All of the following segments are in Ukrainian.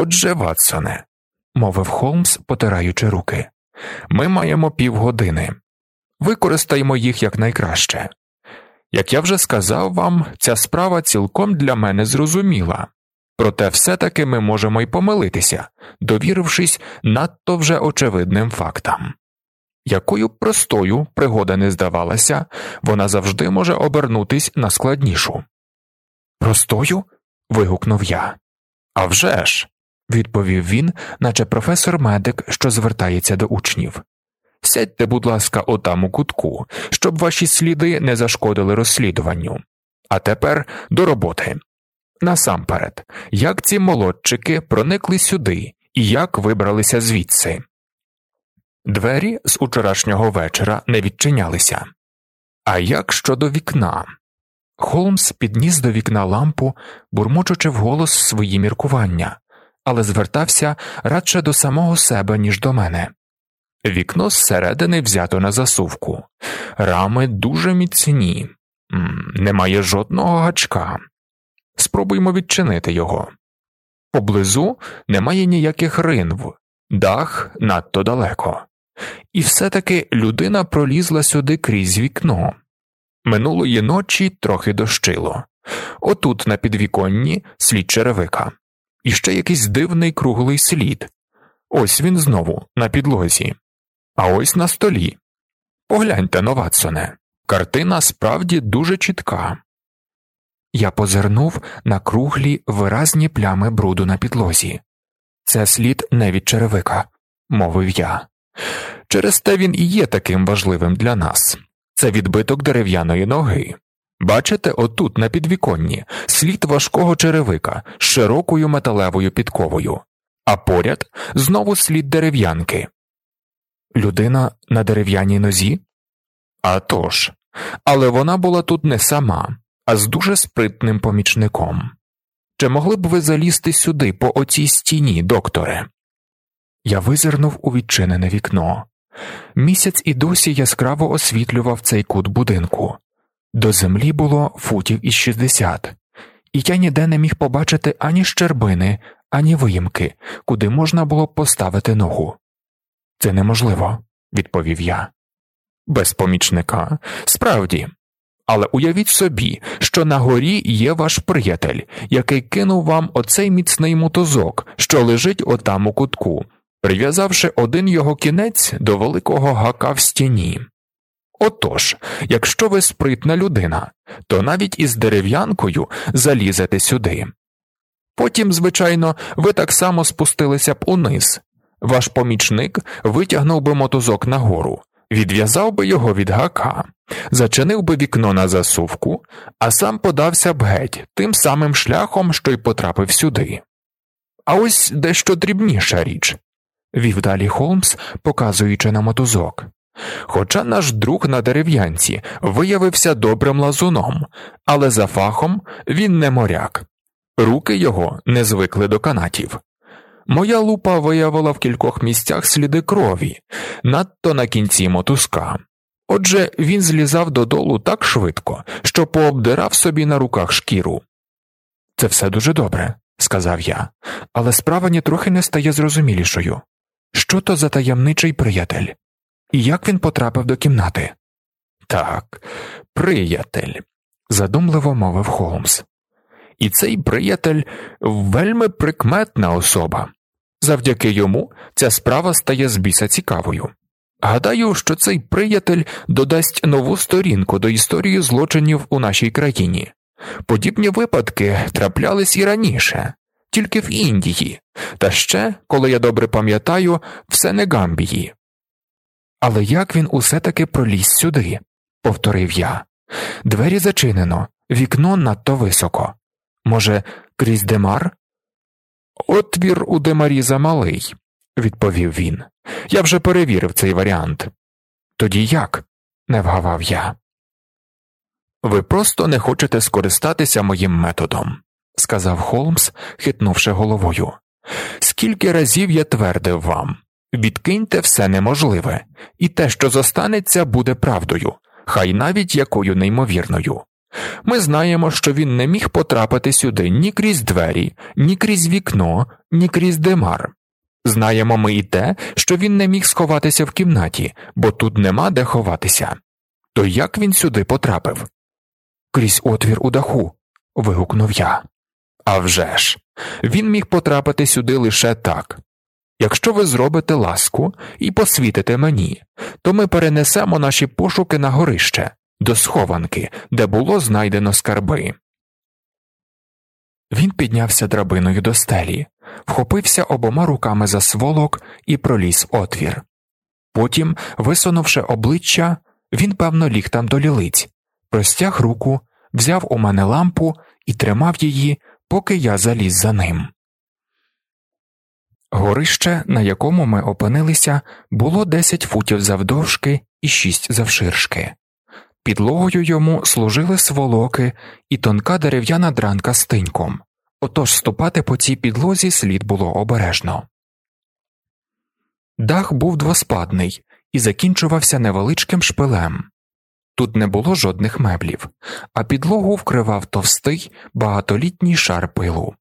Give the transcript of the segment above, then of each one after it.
Отже, Ватсоне, мовив Холмс, потираючи руки, ми маємо півгодини. Використаємо їх якнайкраще. Як я вже сказав вам, ця справа цілком для мене зрозуміла, проте все таки ми можемо й помилитися, довірившись надто вже очевидним фактам. Якою простою пригода не здавалася, вона завжди може обернутись на складнішу. Простою? вигукнув я. «А вже ж!» – відповів він, наче професор медик, що звертається до учнів. Сядьте, будь ласка, отам у кутку, щоб ваші сліди не зашкодили розслідуванню. А тепер до роботи. Насамперед, як ці молодчики проникли сюди і як вибралися звідси. Двері з учорашнього вечора не відчинялися. А як щодо вікна? Холмс підніс до вікна лампу, бурмочучи вголос свої міркування, але звертався радше до самого себе, ніж до мене. Вікно зсередини взято на засувку, рами дуже міцні, немає жодного гачка. Спробуймо відчинити його. Поблизу немає ніяких ринв, дах надто далеко, і все таки людина пролізла сюди крізь вікно. Минулої ночі трохи дощило. Отут, на підвіконні, слід черевика, і ще якийсь дивний круглий слід. Ось він знову на підлозі, а ось на столі. Погляньте, Новатсоне, картина справді дуже чітка. Я позирнув на круглі виразні плями бруду на підлозі. Це слід не від черевика, мовив я. Через те він і є таким важливим для нас це відбиток дерев'яної ноги. Бачите, отут, на підвіконні, слід важкого черевика з широкою металевою підковою, а поряд знову слід дерев'янки. Людина на дерев'яній нозі? А тож. але вона була тут не сама, а з дуже спритним помічником. Чи могли б ви залізти сюди, по оцій стіні, докторе? Я визирнув у відчинене вікно. Місяць і досі яскраво освітлював цей кут будинку. До землі було футів із 60, і я ніде не міг побачити ані щербини, ані виїмки, куди можна було б поставити ногу. Це неможливо, відповів я. Без помічника, справді. Але уявіть собі, що на горі є ваш приятель, який кинув вам оцей міцний мотузок, що лежить отам у кутку, прив'язавши один його кінець до великого гака в стіні. Отож, якщо ви спритна людина, то навіть із дерев'янкою залізете сюди. Потім, звичайно, ви так само спустилися б униз, ваш помічник витягнув би мотузок нагору, відв'язав би його від гака, зачинив би вікно на засувку, а сам подався б геть тим самим шляхом, що й потрапив сюди. А ось дещо дрібніша річ вів далі Холмс, показуючи на мотузок. Хоча наш друг на дерев'янці виявився добрим лазуном, але за фахом він не моряк, руки його не звикли до канатів. Моя лупа виявила в кількох місцях сліди крові, надто на кінці мотузка. Отже, він злізав додолу так швидко, що пообдирав собі на руках шкіру. Це все дуже добре, сказав я, але справа нітрохи не стає зрозумілішою. Що то за таємничий приятель? І як він потрапив до кімнати? Так, приятель, задумливо мовив Холмс. І цей приятель вельми прикметна особа. Завдяки йому ця справа стає з біса цікавою. Гадаю, що цей приятель додасть нову сторінку до історії злочинів у нашій країні. Подібні випадки траплялись і раніше, тільки в Індії, та ще, коли я добре пам'ятаю, в Сенегамбії. Але як він усе таки проліз сюди, повторив я. Двері зачинено, вікно надто високо. Може, крізь демар? Отвір у демарі замалий, відповів він. Я вже перевірив цей варіант. Тоді як? не вгавав я. Ви просто не хочете скористатися моїм методом, сказав Холмс, хитнувши головою. Скільки разів я твердив вам відкиньте все неможливе, і те, що зостанеться, буде правдою, хай навіть якою неймовірною. Ми знаємо, що він не міг потрапити сюди ні крізь двері, ні крізь вікно, ні крізь Демар. Знаємо ми і те, що він не міг сховатися в кімнаті, бо тут нема де ховатися. То як він сюди потрапив? Крізь отвір у даху. вигукнув я. «А вже ж! він міг потрапити сюди лише так. Якщо ви зробите ласку і посвітите мені, то ми перенесемо наші пошуки на горище, до схованки, де було знайдено скарби. Він піднявся драбиною до стелі, вхопився обома руками за сволок і проліз отвір. Потім, висунувши обличчя, він, певно, ліг там до лілиць, простяг руку, взяв у мене лампу і тримав її, поки я заліз за ним. Горище, на якому ми опинилися, було 10 футів завдовжки і 6 завширшки. Підлогою йому служили сволоки і тонка дерев'яна дранка з тиньком, отож ступати по цій підлозі слід було обережно. Дах був двоспадний і закінчувався невеличким шпилем. Тут не було жодних меблів, а підлогу вкривав товстий багатолітній шар пилу.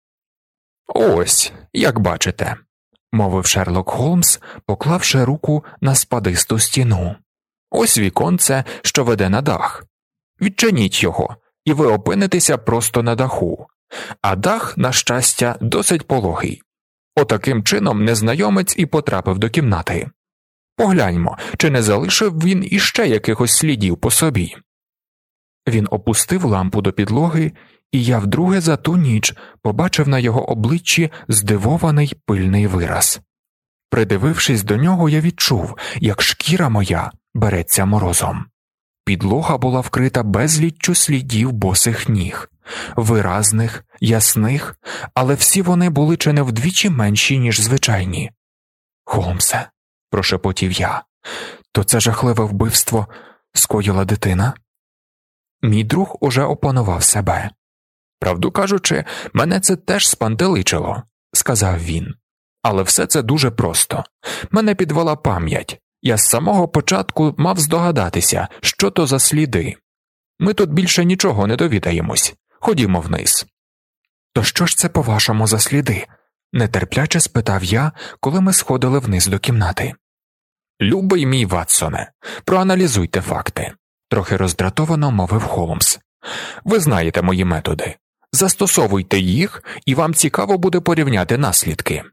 Ось, як бачите, мовив Шерлок Холмс, поклавши руку на спадисту стіну. Ось віконце, що веде на дах. Відчиніть його, і ви опинитеся просто на даху, а дах, на щастя, досить пологий. Отаким чином незнайомець і потрапив до кімнати. Погляньмо, чи не залишив він іще якихось слідів по собі. Він опустив лампу до підлоги, і я вдруге за ту ніч побачив на його обличчі здивований пильний вираз. Придивившись до нього, я відчув, як шкіра моя береться морозом. Підлога була вкрита безліччю слідів босих ніг, виразних, ясних, але всі вони були чи не вдвічі менші, ніж звичайні. Холмсе, прошепотів я, то це жахливе вбивство скоїла дитина. Мій друг уже опанував себе. Правду кажучи, мене це теж спантеличило, сказав він. Але все це дуже просто. Мене підвела пам'ять. Я з самого початку мав здогадатися, що то за сліди. Ми тут більше нічого не довідаємось. Ходімо вниз. То що ж це, по вашому, за сліди? нетерпляче спитав я, коли ми сходили вниз до кімнати. Любий мій Ватсоне, проаналізуйте факти, трохи роздратовано мовив Холмс. Ви знаєте мої методи. Застосовуйте їх, і вам цікаво буде порівняти наслідки.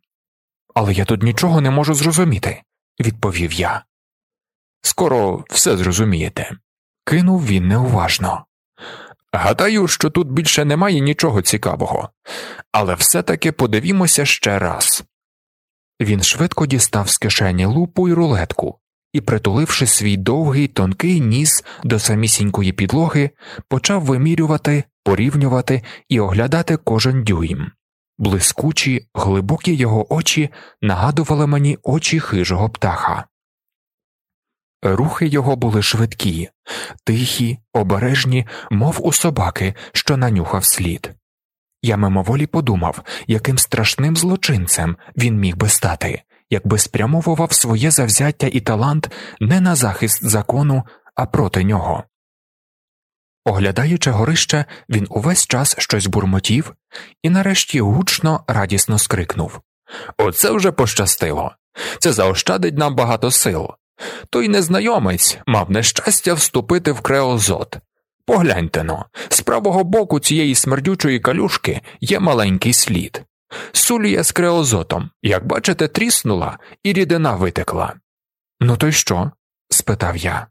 Але я тут нічого не можу зрозуміти, відповів я. Скоро все зрозумієте, кинув він неуважно. Гадаю, що тут більше немає нічого цікавого, але все таки подивімося ще раз. Він швидко дістав з кишені лупу й рулетку і, притуливши свій довгий тонкий ніс до самісінької підлоги, почав вимірювати, порівнювати і оглядати кожен дюйм. Блискучі, глибокі його очі нагадували мені очі хижого птаха. Рухи його були швидкі, тихі, обережні, мов у собаки, що нанюхав слід. Я мимоволі подумав, яким страшним злочинцем він міг би стати, якби спрямовував своє завзяття і талант не на захист закону, а проти нього. Оглядаючи горище, він увесь час щось бурмотів і нарешті гучно радісно скрикнув Оце вже пощастило. Це заощадить нам багато сил. Той незнайомець мав нещастя вступити в креозот. Погляньте но, з правого боку цієї смердючої калюшки є маленький слід. Сулія з креозотом, як бачите, тріснула, і рідина витекла. Ну, то й що? спитав я.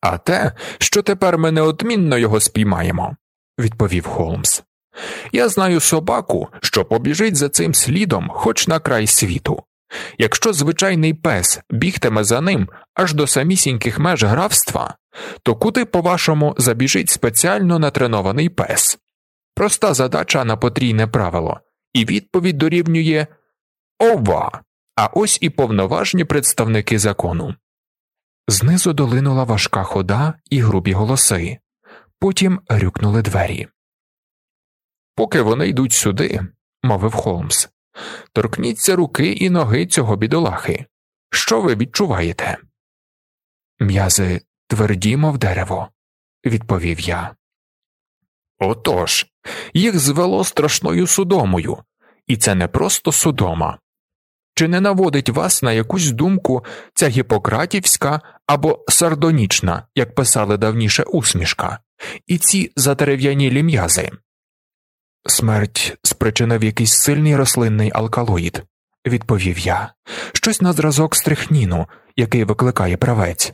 А те, що тепер ми неодмінно його спіймаємо, відповів Холмс. Я знаю собаку, що побіжить за цим слідом хоч на край світу. Якщо звичайний пес бігтиме за ним аж до самісіньких меж графства, то куди, по вашому, забіжить спеціально натренований пес? Проста задача на потрійне правило, і відповідь дорівнює ова, а ось і повноважні представники закону. Знизу долинула важка хода і грубі голоси, потім рюкнули двері. Поки вони йдуть сюди, мовив Холмс, торкніться руки і ноги цього бідолахи. Що ви відчуваєте? М'язи тверді, мов дерево, відповів я. Отож, їх звело страшною судомою, І це не просто судома. Чи не наводить вас на якусь думку ця гіпократівська або сардонічна, як писали давніше усмішка, і ці затерев'янілі м'язи? Смерть спричинив якийсь сильний рослинний алкалоїд, відповів я, щось на зразок стрихніну, який викликає правець.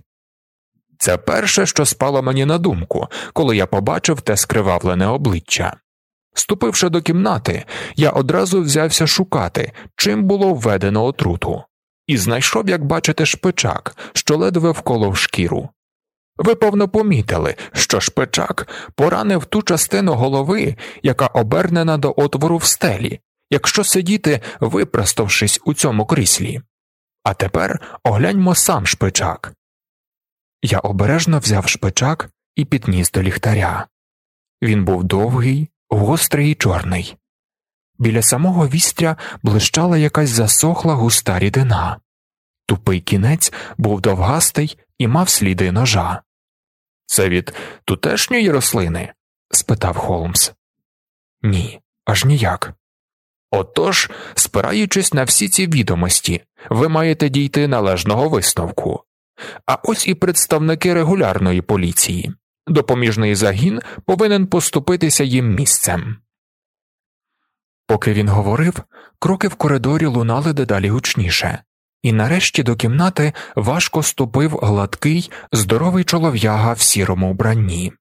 Це перше, що спало мені на думку, коли я побачив те скривавлене обличчя. Ступивши до кімнати, я одразу взявся шукати, чим було введено отруту, і знайшов, як бачите, шпичак, що ледве вколов шкіру. Ви певно помітили, що шпичак поранив ту частину голови, яка обернена до отвору в стелі, якщо сидіти, випроставшись у цьому кріслі. А тепер огляньмо сам шпичак. Я обережно взяв шпичак і підніс до ліхтаря. Він був довгий, гострий і чорний. Біля самого вістря блищала якась засохла густа рідина. Тупий кінець був довгастий і мав сліди ножа. Це від тутешньої рослини? спитав Холмс. Ні, аж ніяк. Отож, спираючись на всі ці відомості, ви маєте дійти належного висновку. А ось і представники регулярної поліції. Допоміжний загін повинен поступитися їм місцем. Поки він говорив, кроки в коридорі лунали дедалі гучніше, і нарешті до кімнати важко ступив гладкий, здоровий чолов'яга в сірому вбранні.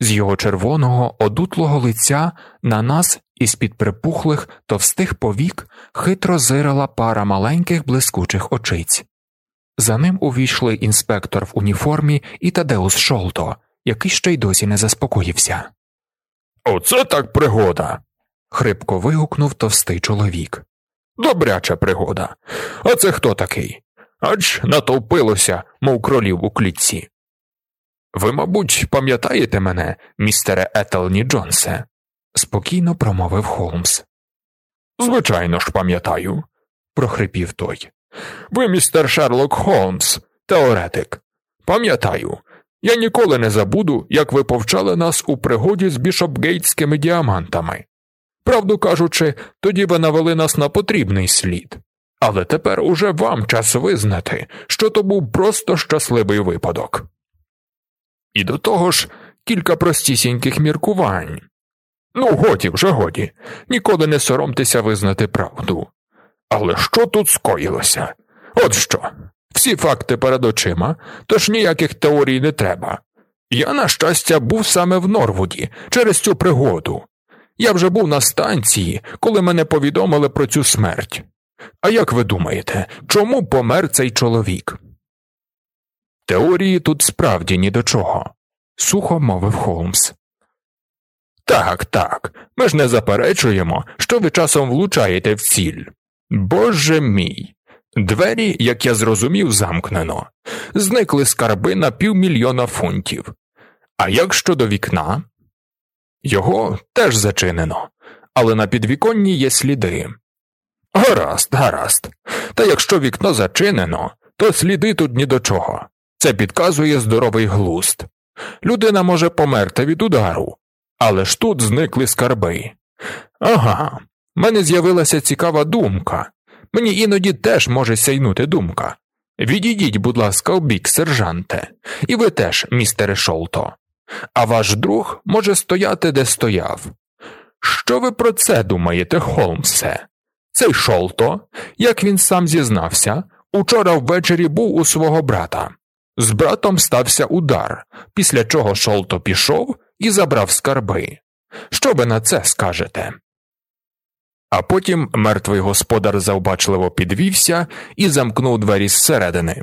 З його червоного, одутлого лиця на нас із під припухлих товстих повік хитро зирала пара маленьких блискучих очиць. За ним увійшли інспектор в уніформі і Тадеус Шолто, який ще й досі не заспокоївся. Оце так пригода. хрипко вигукнув товстий чоловік. Добряча пригода. А це хто такий? Ач натовпилося, мов кролів у клітці. Ви, мабуть, пам'ятаєте мене, містере Етелні Джонсе? спокійно промовив Холмс. Звичайно ж, пам'ятаю, прохрипів той. Ви, містер Шерлок Холмс, теоретик. Пам'ятаю, я ніколи не забуду, як ви повчали нас у пригоді з бішопгейтськими діамантами. Правду кажучи, тоді ви навели нас на потрібний слід, але тепер уже вам час визнати, що то був просто щасливий випадок. І до того ж кілька простісіньких міркувань. Ну, годі вже годі, ніколи не соромтеся визнати правду. Але що тут скоїлося? От що. Всі факти перед очима, тож ніяких теорій не треба. Я, на щастя, був саме в Норвуді через цю пригоду. Я вже був на станції, коли мене повідомили про цю смерть. А як ви думаєте, чому помер цей чоловік? Теорії тут справді ні до чого, сухо мовив Холмс. Так, так, ми ж не заперечуємо, що ви часом влучаєте в ціль. Боже мій. Двері, як я зрозумів, замкнено, зникли скарби на півмільйона фунтів. А як щодо вікна? Його теж зачинено, але на підвіконні є сліди. Гаразд, гаразд. Та якщо вікно зачинено, то сліди тут ні до чого. Це підказує здоровий глуст. Людина може померти від удару, але ж тут зникли скарби. Ага, в мене з'явилася цікава думка. Мені іноді теж може сяйнути думка. Відійдіть, будь ласка, у бік, сержанте, і ви теж, містере Шолто. А ваш друг може стояти, де стояв. Що ви про це думаєте, Холмсе? Цей Шолто, як він сам зізнався, учора ввечері був у свого брата. З братом стався удар, після чого Шолто пішов і забрав скарби. Що ви на це скажете? А потім мертвий господар завбачливо підвівся і замкнув двері зсередини.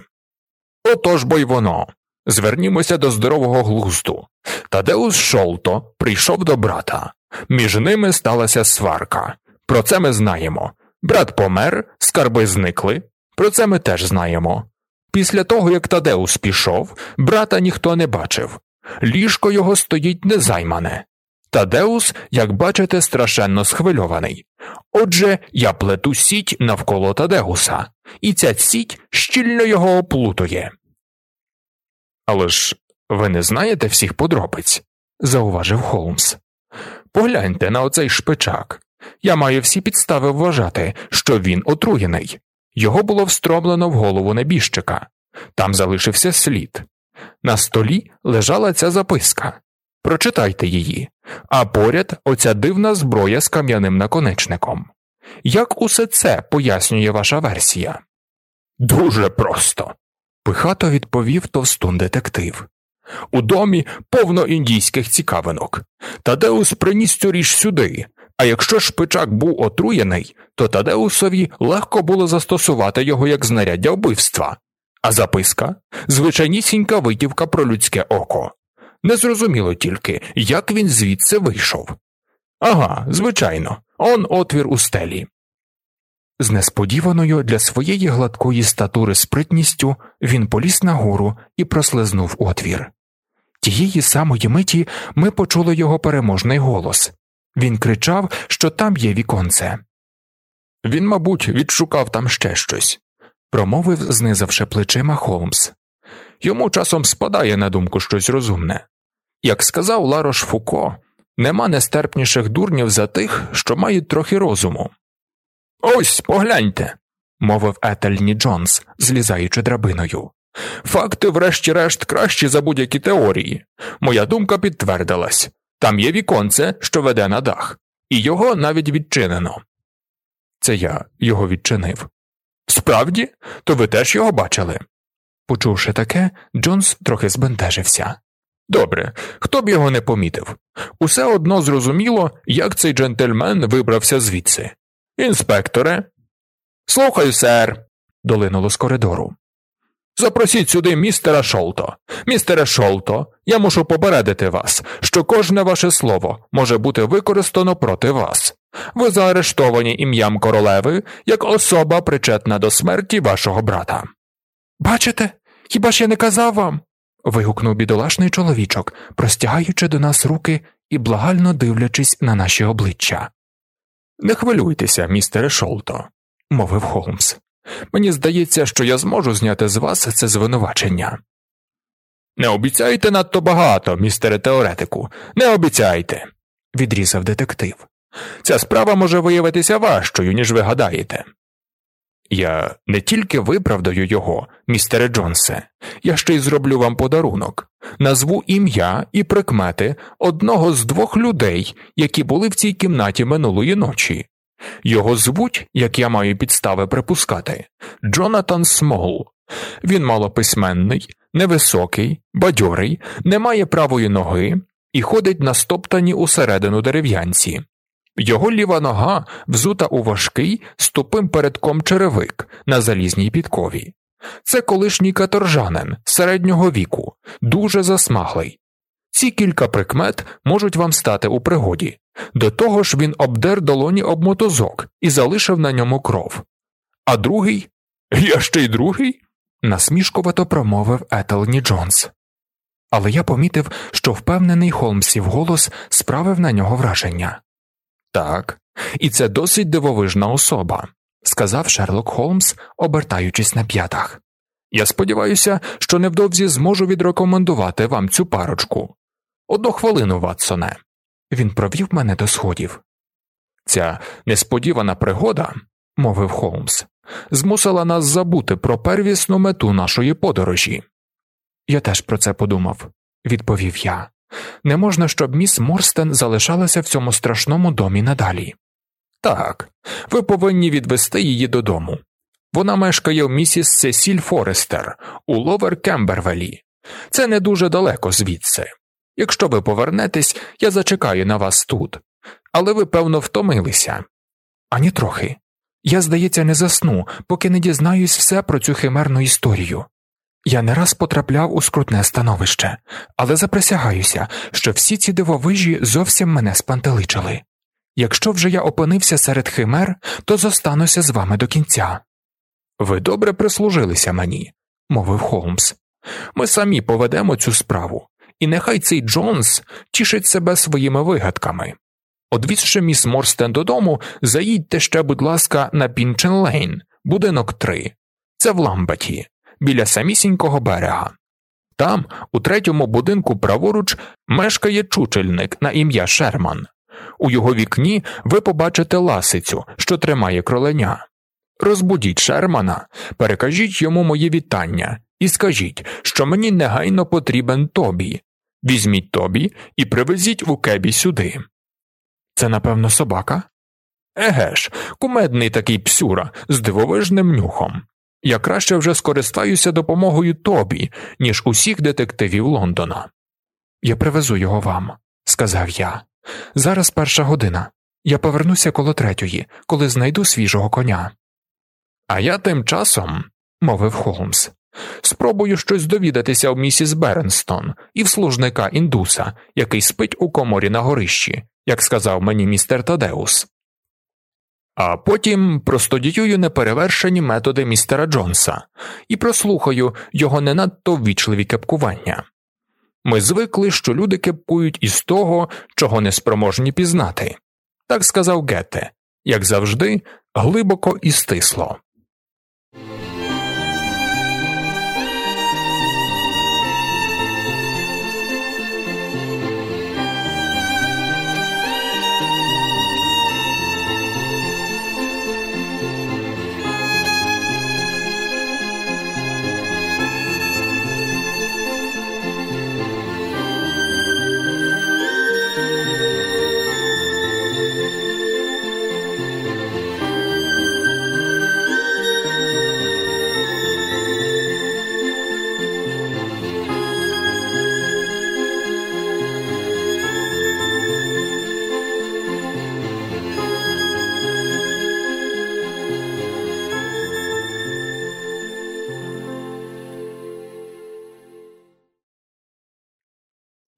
Отож бо й воно. Звернімося до здорового глузду. Тадеус Шолто прийшов до брата. Між ними сталася сварка. Про це ми знаємо. Брат помер, скарби зникли. Про це ми теж знаємо. Після того, як Тадеус пішов, брата ніхто не бачив. Ліжко його стоїть незаймане. Тадеус, як бачите, страшенно схвильований. Отже, я плету сіть навколо Тадеуса, і ця сіть щільно його оплутує. Але ж ви не знаєте всіх подробиць, зауважив Холмс. Погляньте на оцей шпичак. Я маю всі підстави вважати, що він отруєний. Його було встромлено в голову небіжчика. Там залишився слід. На столі лежала ця записка. Прочитайте її, а поряд оця дивна зброя з кам'яним наконечником. Як усе це пояснює ваша версія? Дуже просто, пихато відповів товстун детектив. У домі повно індійських цікавинок. Тадеус приніс цю річ сюди, а якщо шпичак був отруєний, то Тадеусові легко було застосувати його як знаряддя вбивства, а записка звичайнісінька витівка про людське око. Незрозуміло тільки, як він звідси вийшов. Ага, звичайно, он отвір у стелі. З несподіваною для своєї гладкої статури спритністю він поліз нагору і прослизнув отвір. Тієї самої миті ми почули його переможний голос він кричав, що там є віконце. Він, мабуть, відшукав там ще щось, промовив, знизавши плечима Холмс. Йому часом спадає на думку щось розумне. Як сказав Ларош Фуко, нема нестерпніших дурнів за тих, що мають трохи розуму. Ось погляньте, мовив Етельні Джонс, злізаючи драбиною. Факти, врешті-решт, кращі за будь-які теорії. Моя думка підтвердилась там є віконце, що веде на дах, і його навіть відчинено. Це я його відчинив. Справді, то ви теж його бачили. Почувши таке, Джонс трохи збентежився. Добре, хто б його не помітив. Усе одно зрозуміло, як цей джентльмен вибрався звідси. Інспекторе. Слухаю, сер, долинуло з коридору. Запросіть сюди містера Шолто. Містере Шолто, я мушу попередити вас, що кожне ваше слово може бути використано проти вас. Ви заарештовані ім'ям королеви як особа причетна до смерті вашого брата. Бачите, хіба ж я не казав вам? Вигукнув бідолашний чоловічок, простягаючи до нас руки і благально дивлячись на наші обличчя. Не хвилюйтеся, містере Шолто, мовив Холмс. Мені здається, що я зможу зняти з вас це звинувачення. Не обіцяйте надто багато, містере теоретику, не обіцяйте, відрізав детектив. Ця справа може виявитися важчою, ніж ви гадаєте. Я не тільки виправдаю його, містере Джонсе, я ще й зроблю вам подарунок, назву ім'я і прикмети одного з двох людей, які були в цій кімнаті минулої ночі. Його звуть, як я маю підстави припускати, Джонатан Смол. Він малописьменний, невисокий, бадьорий, не має правої ноги і ходить на стоптані усередину дерев'янці. Його ліва нога взута у важкий з тупим передком черевик на залізній підкові. Це колишній каторжанин середнього віку, дуже засмаглий. Ці кілька прикмет можуть вам стати у пригоді. До того ж він обдер долоні об мотозок і залишив на ньому кров. А другий я ще й другий? насмішкувато промовив Етелні Джонс. Але я помітив, що впевнений Холмсів голос справив на нього враження. Так, і це досить дивовижна особа, сказав Шерлок Холмс, обертаючись на п'ятах. Я сподіваюся, що невдовзі зможу відрекомендувати вам цю парочку. Одну хвилину, Ватсоне. Він провів мене до сходів. Ця несподівана пригода, мовив Холмс, змусила нас забути про первісну мету нашої подорожі. Я теж про це подумав, відповів я. Не можна, щоб міс Морстен залишалася в цьому страшному домі надалі. Так, ви повинні відвести її додому. Вона мешкає в місіс Сесіль Форестер у Ловер Кембервелі. Це не дуже далеко звідси. Якщо ви повернетесь, я зачекаю на вас тут, але ви, певно, втомилися. Ані трохи. Я, здається, не засну, поки не дізнаюсь все про цю химерну історію. Я не раз потрапляв у скрутне становище, але заприсягаюся, що всі ці дивовижі зовсім мене спантеличили. Якщо вже я опинився серед химер, то зостануся з вами до кінця. Ви добре прислужилися мені, мовив Холмс. Ми самі поведемо цю справу, і нехай цей Джонс тішить себе своїми вигадками. Одвізши міс Морстен додому, заїдьте ще, будь ласка, на Пінчен Лейн, будинок 3. Це в Ламбеті, біля самісінького берега. Там, у третьому будинку праворуч, мешкає чучельник на ім'я Шерман. У його вікні ви побачите ласицю, що тримає кроленя. Розбудіть Шермана, перекажіть йому мої вітання і скажіть, що мені негайно потрібен тобі. Візьміть тобі і привезіть у кебі сюди. Це, напевно, собака? Еге ж, кумедний такий псюра з дивовижним нюхом. Я краще вже скористаюся допомогою тобі, ніж усіх детективів Лондона. Я привезу його вам, сказав я. Зараз перша година. Я повернуся коло третьої, коли знайду свіжого коня. А я тим часом, мовив Холмс, спробую щось довідатися в місіс Беренстон і в служника індуса, який спить у коморі на горищі, як сказав мені містер Тадеус. А потім простодіюю неперевершені методи містера Джонса і прослухаю його не надто ввічливі кепкування. Ми звикли, що люди кепкують із того, чого не спроможні пізнати, так сказав Гете, як завжди, глибоко і стисло.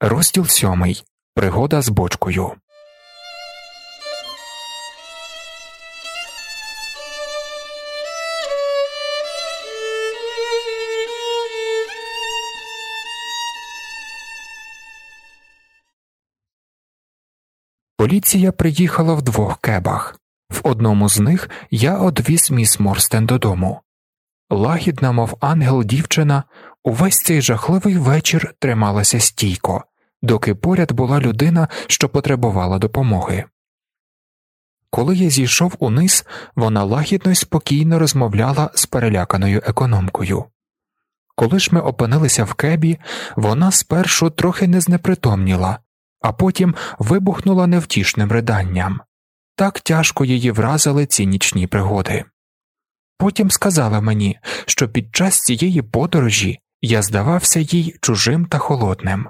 Розділ сьомий. Пригода з бочкою. Поліція приїхала в двох кебах. В одному з них я одвіз міс Морстен додому. Лагідна, мов ангел дівчина, увесь цей жахливий вечір трималася стійко, доки поряд була людина, що потребувала допомоги. Коли я зійшов униз, вона лагідно й спокійно розмовляла з переляканою економкою. Коли ж ми опинилися в кебі, вона спершу трохи не знепритомніла, а потім вибухнула невтішним риданням. Так тяжко її вразили ці нічні пригоди. Потім сказала мені, що під час цієї подорожі я здавався їй чужим та холодним.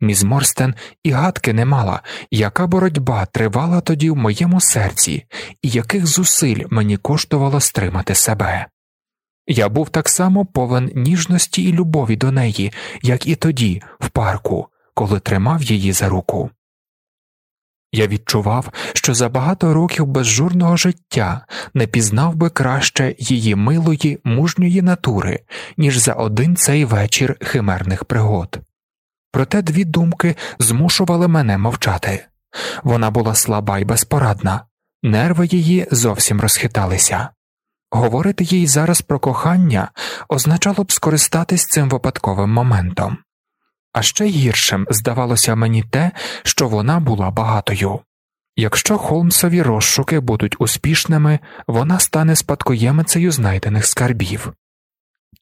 Міс Морстен і гадки не мала, яка боротьба тривала тоді в моєму серці, і яких зусиль мені коштувало стримати себе. Я був так само повен ніжності і любові до неї, як і тоді, в парку, коли тримав її за руку. Я відчував, що за багато років безжурного життя не пізнав би краще її милої, мужньої натури, ніж за один цей вечір химерних пригод. Проте дві думки змушували мене мовчати вона була слаба і безпорадна, нерви її зовсім розхиталися. Говорити їй зараз про кохання означало б скористатись цим випадковим моментом. А ще гіршим здавалося мені те, що вона була багатою. Якщо Холмсові розшуки будуть успішними, вона стане спадкоємицею знайдених скарбів.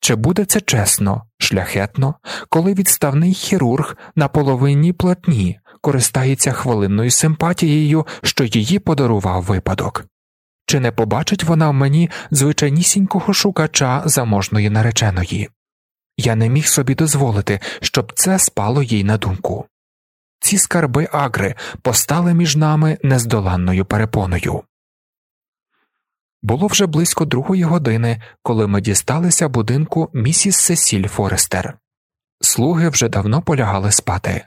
Чи буде це чесно, шляхетно, коли відставний хірург на половинній платні користається хвилинною симпатією, що її подарував випадок? Чи не побачить вона в мені звичайнісінького шукача заможної нареченої? Я не міг собі дозволити, щоб це спало їй на думку. Ці скарби агри постали між нами нездоланною перепоною. Було вже близько другої години, коли ми дісталися будинку місіс Сесіль Форестер. Слуги вже давно полягали спати,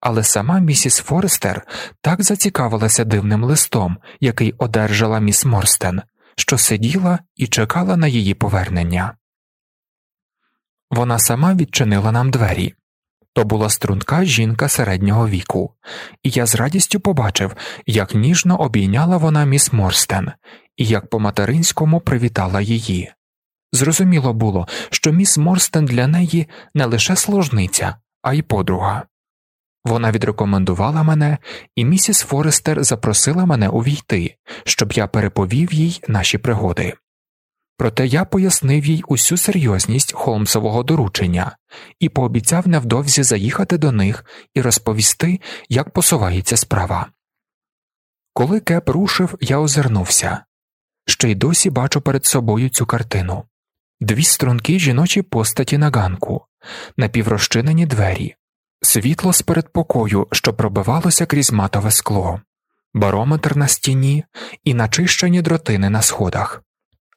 але сама місіс Форестер так зацікавилася дивним листом, який одержала міс Морстен, що сиділа і чекала на її повернення. Вона сама відчинила нам двері. То була струнка жінка середнього віку, і я з радістю побачив, як ніжно обійняла вона міс Морстен і як по материнському привітала її. Зрозуміло було, що міс Морстен для неї не лише сложниця, а й подруга. Вона відрекомендувала мене, і місіс Форестер запросила мене увійти, щоб я переповів їй наші пригоди. Проте я пояснив їй усю серйозність Холмсового доручення і пообіцяв невдовзі заїхати до них і розповісти, як посувається справа. Коли кеп рушив, я озирнувся ще й досі бачу перед собою цю картину дві струнки жіночі постаті на ганку, напіврозчинені двері, світло з передпокою, що пробивалося крізь матове скло, барометр на стіні і начищені дротини на сходах.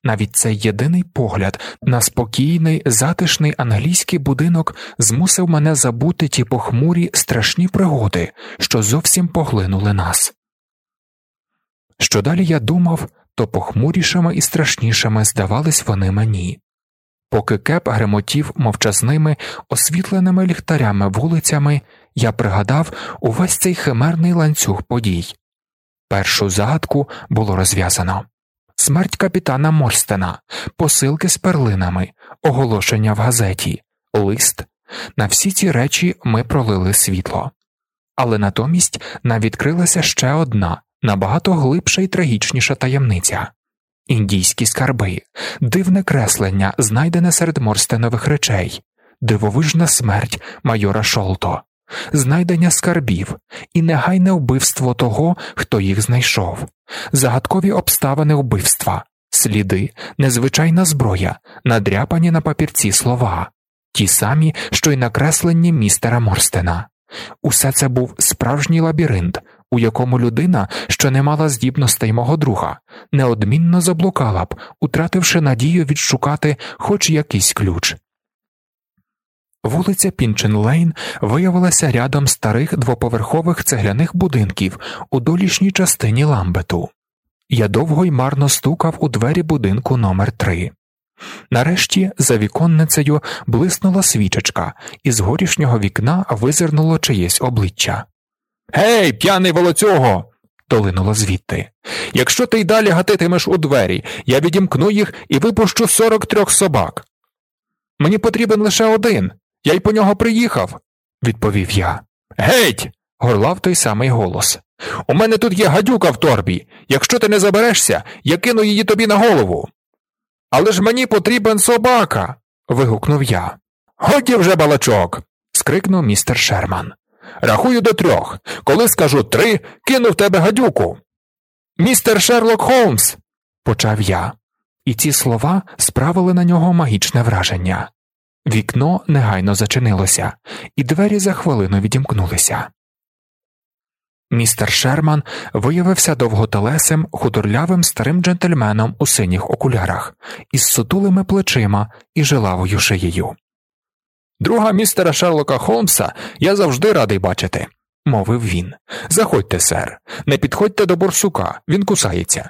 Навіть цей єдиний погляд на спокійний, затишний англійський будинок змусив мене забути ті похмурі страшні пригоди, що зовсім поглинули нас. Що далі я думав, то похмурішими і страшнішими здавались вони мені. Поки кеп гремотів мовчазними, освітленими ліхтарями вулицями, я пригадав увесь цей химерний ланцюг подій. Першу загадку було розв'язано смерть капітана Морстена, посилки з перлинами, оголошення в газеті, лист. На всі ці речі ми пролили світло. Але натомість нам відкрилася ще одна, набагато глибша і трагічніша таємниця. Індійські скарби, дивне креслення, знайдене серед морстенових речей, дивовижна смерть майора Шолто, знайдення скарбів і негайне вбивство того, хто їх знайшов, загадкові обставини вбивства, сліди, незвичайна зброя, надряпані на папірці слова, ті самі, що й накреслені містера Морстена. Усе це був справжній лабіринт, у якому людина, що не мала здібностей мого друга, неодмінно заблукала б, утративши надію відшукати хоч якийсь ключ. Вулиця Пінчен Лейн виявилася рядом старих двоповерхових цегляних будинків у долішній частині ламбету. Я довго й марно стукав у двері будинку номер 3 Нарешті за віконницею блиснула свічечка, і з горішнього вікна визирнуло чиєсь обличчя. Гей, п'яний волоцюго. долинуло звідти. Якщо ти й далі гатитимеш у двері, я відімкну їх і випущу сорок трьох собак. Мені потрібен лише один, я й по нього приїхав, відповів я. Геть. горлав той самий голос. У мене тут є гадюка в торбі. Якщо ти не заберешся, я кину її тобі на голову. Але ж мені потрібен собака. вигукнув я. Годі вже балачок. скрикнув містер Шерман. Рахую до трьох. Коли скажу три, кину в тебе гадюку. Містер Шерлок Холмс, почав я, і ці слова справили на нього магічне враження. Вікно негайно зачинилося, і двері за хвилину відімкнулися. Містер Шерман виявився довготелесим, худорлявим старим джентльменом у синіх окулярах, із сутулими плечима і жилавою шиєю. Друга містера Шерлока Холмса я завжди радий бачити, мовив він. Заходьте, сер, не підходьте до борсука, він кусається.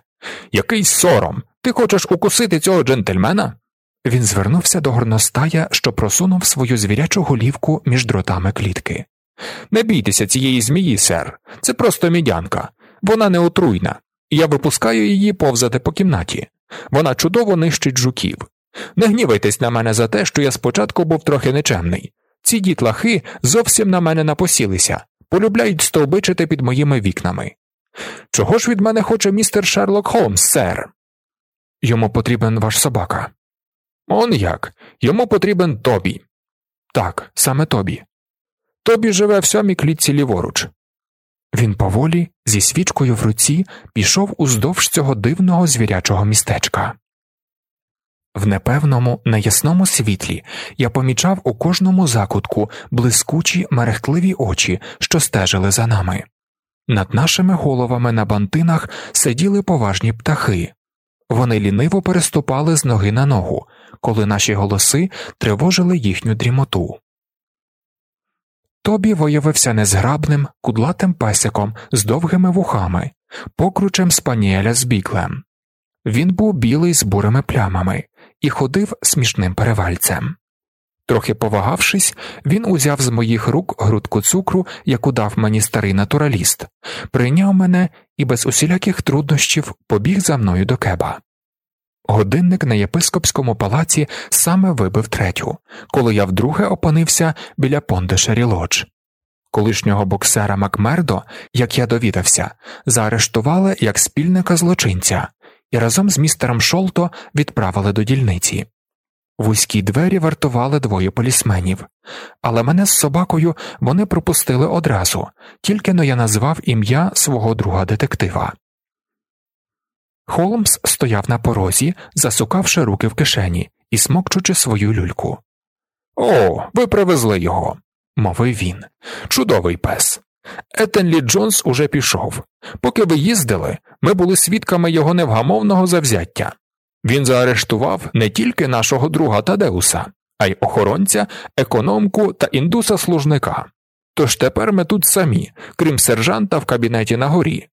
Який сором. Ти хочеш укусити цього джентльмена? Він звернувся до горностая, що просунув свою звірячу голівку між дротами клітки. Не бійтеся цієї змії, сер, це просто мідянка, вона не отруйна, я випускаю її повзати по кімнаті. Вона чудово нищить жуків. Не гнівайтесь на мене за те, що я спочатку був трохи нечемний. Ці дітлахи зовсім на мене напосілися, полюбляють стовбичити під моїми вікнами. Чого ж від мене хоче містер Шерлок Холмс, сер? Йому потрібен ваш собака. Он як? Йому потрібен тобі. Так, саме тобі. Тобі живе в сьомій клітці ліворуч. Він поволі, зі свічкою в руці, пішов уздовж цього дивного звірячого містечка. В непевному, неясному світлі я помічав у кожному закутку блискучі мерехтливі очі, що стежили за нами. Над нашими головами на бантинах сиділи поважні птахи, вони ліниво переступали з ноги на ногу, коли наші голоси тривожили їхню дрімоту. Тобі виявився незграбним, кудлатим песиком з довгими вухами, покручем спаніеля з біглем. Він був білий з бурими плямами і ходив смішним перевальцем. Трохи повагавшись, він узяв з моїх рук грудку цукру, яку дав мені старий натураліст, прийняв мене і без усіляких труднощів побіг за мною до кеба. Годинник на єпископському палаці саме вибив третю, коли я вдруге опинився біля Пондешері Лодж. Колишнього боксера Макмердо, як я довідався, заарештували як спільника злочинця і разом з містером Шолто відправили до дільниці. Вузькі двері вартували двоє полісменів, але мене з собакою вони пропустили одразу, тільки но я назвав ім'я свого друга детектива. Холмс стояв на порозі, засукавши руки в кишені і смокчучи свою люльку. О, ви привезли його, мовив він. Чудовий пес. Етенлі Джонс уже пішов. Поки ви їздили, ми були свідками його невгамовного завзяття. Він заарештував не тільки нашого друга Тадеуса, а й охоронця, економку та індуса служника. Тож тепер ми тут самі, крім сержанта в кабінеті на горі.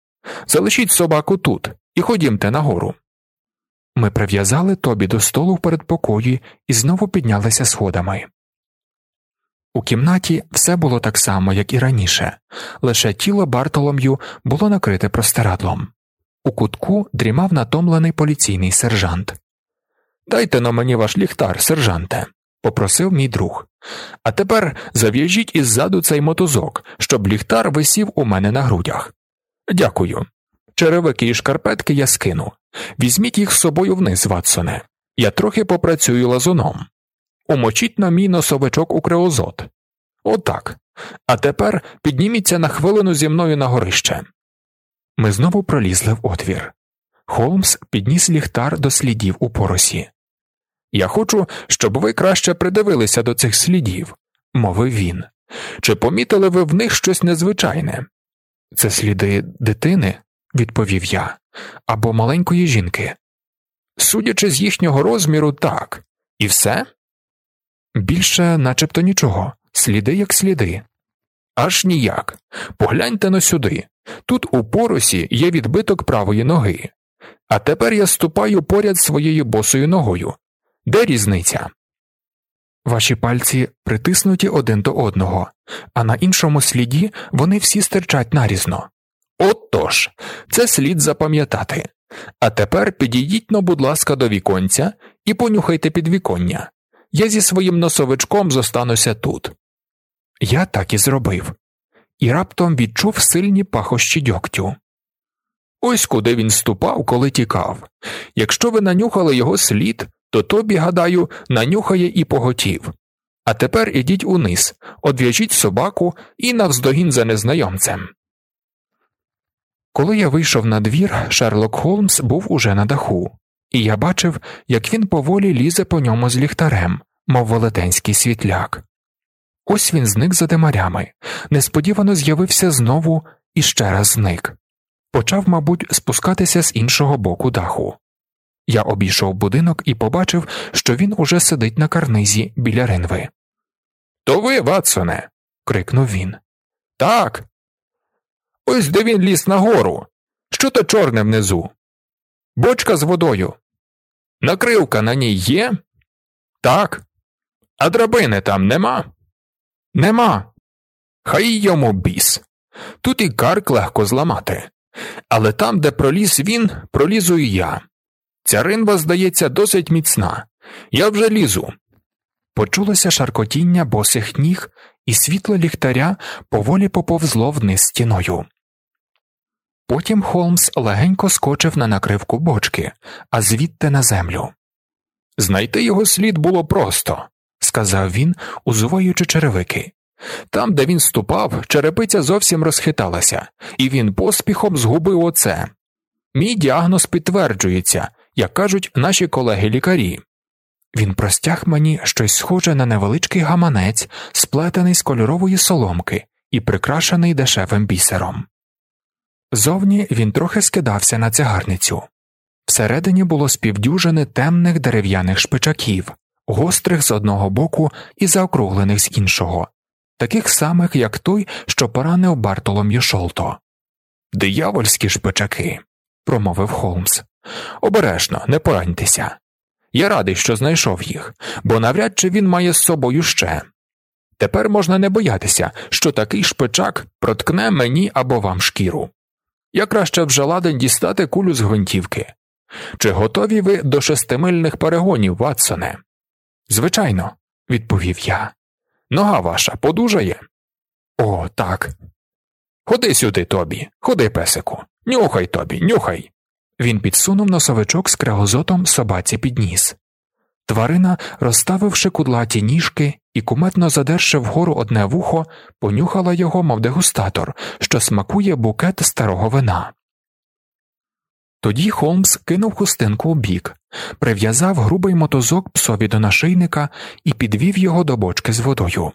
Залишіть собаку тут і ходімте нагору. Ми прив'язали тобі до столу в передпокої і знову піднялися сходами. У кімнаті все було так само, як і раніше, лише тіло Бартолом'ю було накрите простирадлом. У кутку дрімав натомлений поліційний сержант. Дайте на мені ваш ліхтар, сержанте, попросив мій друг. А тепер зав'яжіть іззаду цей мотузок, щоб ліхтар висів у мене на грудях. Дякую. Черевики і шкарпетки я скину. Візьміть їх з собою вниз, Ватсоне. Я трохи попрацюю лазуном. Умочіть на мій носовичок у креозот. Отак. А тепер підніміться на хвилину зі мною на горище. Ми знову пролізли в отвір. Холмс підніс ліхтар до слідів у поросі. Я хочу, щоб ви краще придивилися до цих слідів, мовив він. Чи помітили ви в них щось незвичайне? Це сліди дитини, відповів я, або маленької жінки. Судячи з їхнього розміру, так, і все? Більше начебто нічого, сліди як сліди. Аж ніяк. Погляньте на сюди. Тут у поросі є відбиток правої ноги, а тепер я ступаю поряд своєю босою ногою. Де різниця? Ваші пальці притиснуті один до одного, а на іншому сліді вони всі стирчать нарізно. Отож, це слід запам'ятати. А тепер підійдіть но, будь ласка, до віконця і понюхайте підвіконня. Я зі своїм носовичком зостануся тут. Я так і зробив, і раптом відчув сильні пахощі дьогтю. Ось куди він ступав, коли тікав. Якщо ви нанюхали його слід, то тобі, гадаю, нанюхає і поготів. А тепер ідіть униз, одв'яжіть собаку і навздогін за незнайомцем. Коли я вийшов на двір, Шерлок Холмс був уже на даху, і я бачив, як він поволі лізе по ньому з ліхтарем, мов велетенський світляк. Ось він зник за димарями, несподівано з'явився знову і ще раз зник. Почав, мабуть, спускатися з іншого боку даху. Я обійшов будинок і побачив, що він уже сидить на карнизі біля ринви. То ви, Ватсоне. крикнув він. Так. Ось де він ліз нагору. Що то чорне внизу? Бочка з водою. Накривка на ній є? Так. А драбини там нема? Нема. Хай йому біс. Тут і карк легко зламати. Але там, де проліз він, пролізу і я. Ця ринва, здається, досить міцна. Я вже лізу. Почулося шаркотіння босих ніг, і світло ліхтаря поволі поповзло вниз стіною. Потім Холмс легенько скочив на накривку бочки, а звідти на землю. Знайти його слід було просто, сказав він, узуваючи черевики. Там, де він ступав, черепиця зовсім розхиталася, і він поспіхом згубив оце. Мій діагноз підтверджується, як кажуть наші колеги лікарі. Він простяг мені щось схоже на невеличкий гаманець, сплетений з кольорової соломки і прикрашений дешевим бісером. Зовні він трохи скидався на цигарницю. Всередині було співдюжини темних дерев'яних шпичаків, гострих з одного боку і заокруглених з іншого, таких самих, як той, що поранив Бартолом'ю Шолто. Диявольські шпичаки, промовив Холмс. Обережно, не пораньтеся. Я радий, що знайшов їх, бо навряд чи він має з собою ще. Тепер можна не боятися, що такий шпичак проткне мені або вам шкіру. Я краще вже ладен дістати кулю з гвинтівки. Чи готові ви до шестимильних перегонів, Ватсоне? Звичайно, відповів я. Нога ваша подужає. О, так. Ходи сюди, Тобі, ходи, песику, нюхай тобі, нюхай. Він підсунув носовичок з креозотом собаці під ніс. Тварина, розставивши кудлаті ніжки і куметно задерши вгору одне вухо, понюхала його, мов дегустатор, що смакує букет старого вина. Тоді Холмс кинув хустинку у бік, прив'язав грубий мотузок псові до нашийника і підвів його до бочки з водою.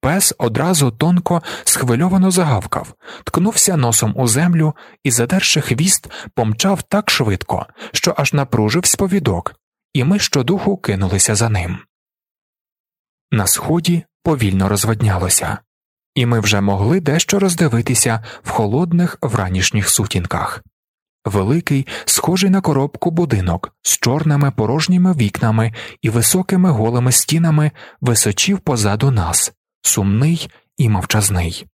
Пес одразу тонко, схвильовано загавкав, ткнувся носом у землю і, задерши хвіст, помчав так швидко, що аж напружив сповідок, і ми щодуху кинулися за ним. На сході повільно розводнялося, і ми вже могли дещо роздивитися в холодних вранішніх сутінках. Великий, схожий на коробку будинок з чорними порожніми вікнами і високими голими стінами височів позаду нас, сумний і мовчазний.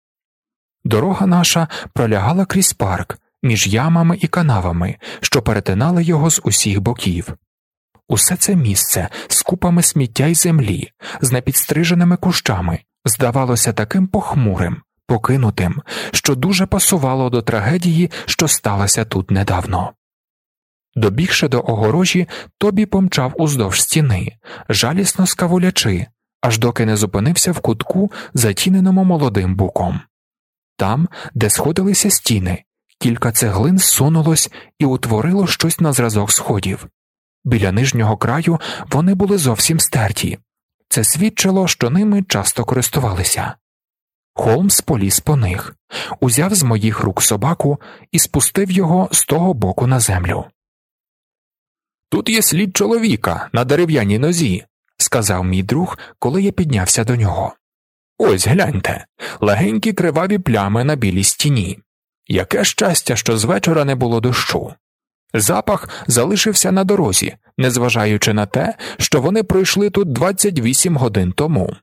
Дорога наша пролягала крізь парк між ямами і канавами, що перетинали його з усіх боків. Усе це місце з купами сміття й землі, з непідстриженими кущами, здавалося таким похмурим, покинутим, що дуже пасувало до трагедії, що сталося тут недавно. Добігши до огорожі, Тобі помчав уздовж стіни, жалісно скавулячи, аж доки не зупинився в кутку, затіненому молодим буком. Там, де сходилися стіни, кілька цеглин сунулось і утворило щось на зразок сходів. Біля нижнього краю вони були зовсім стерті, це свідчило, що ними часто користувалися. Холмс поліз по них, узяв з моїх рук собаку і спустив його з того боку на землю. Тут є слід чоловіка на дерев'яній нозі, сказав мій друг, коли я піднявся до нього. Ось гляньте, легенькі криваві плями на білій стіні. Яке щастя, що з вечора не було дощу. Запах залишився на дорозі, незважаючи на те, що вони пройшли тут 28 годин тому.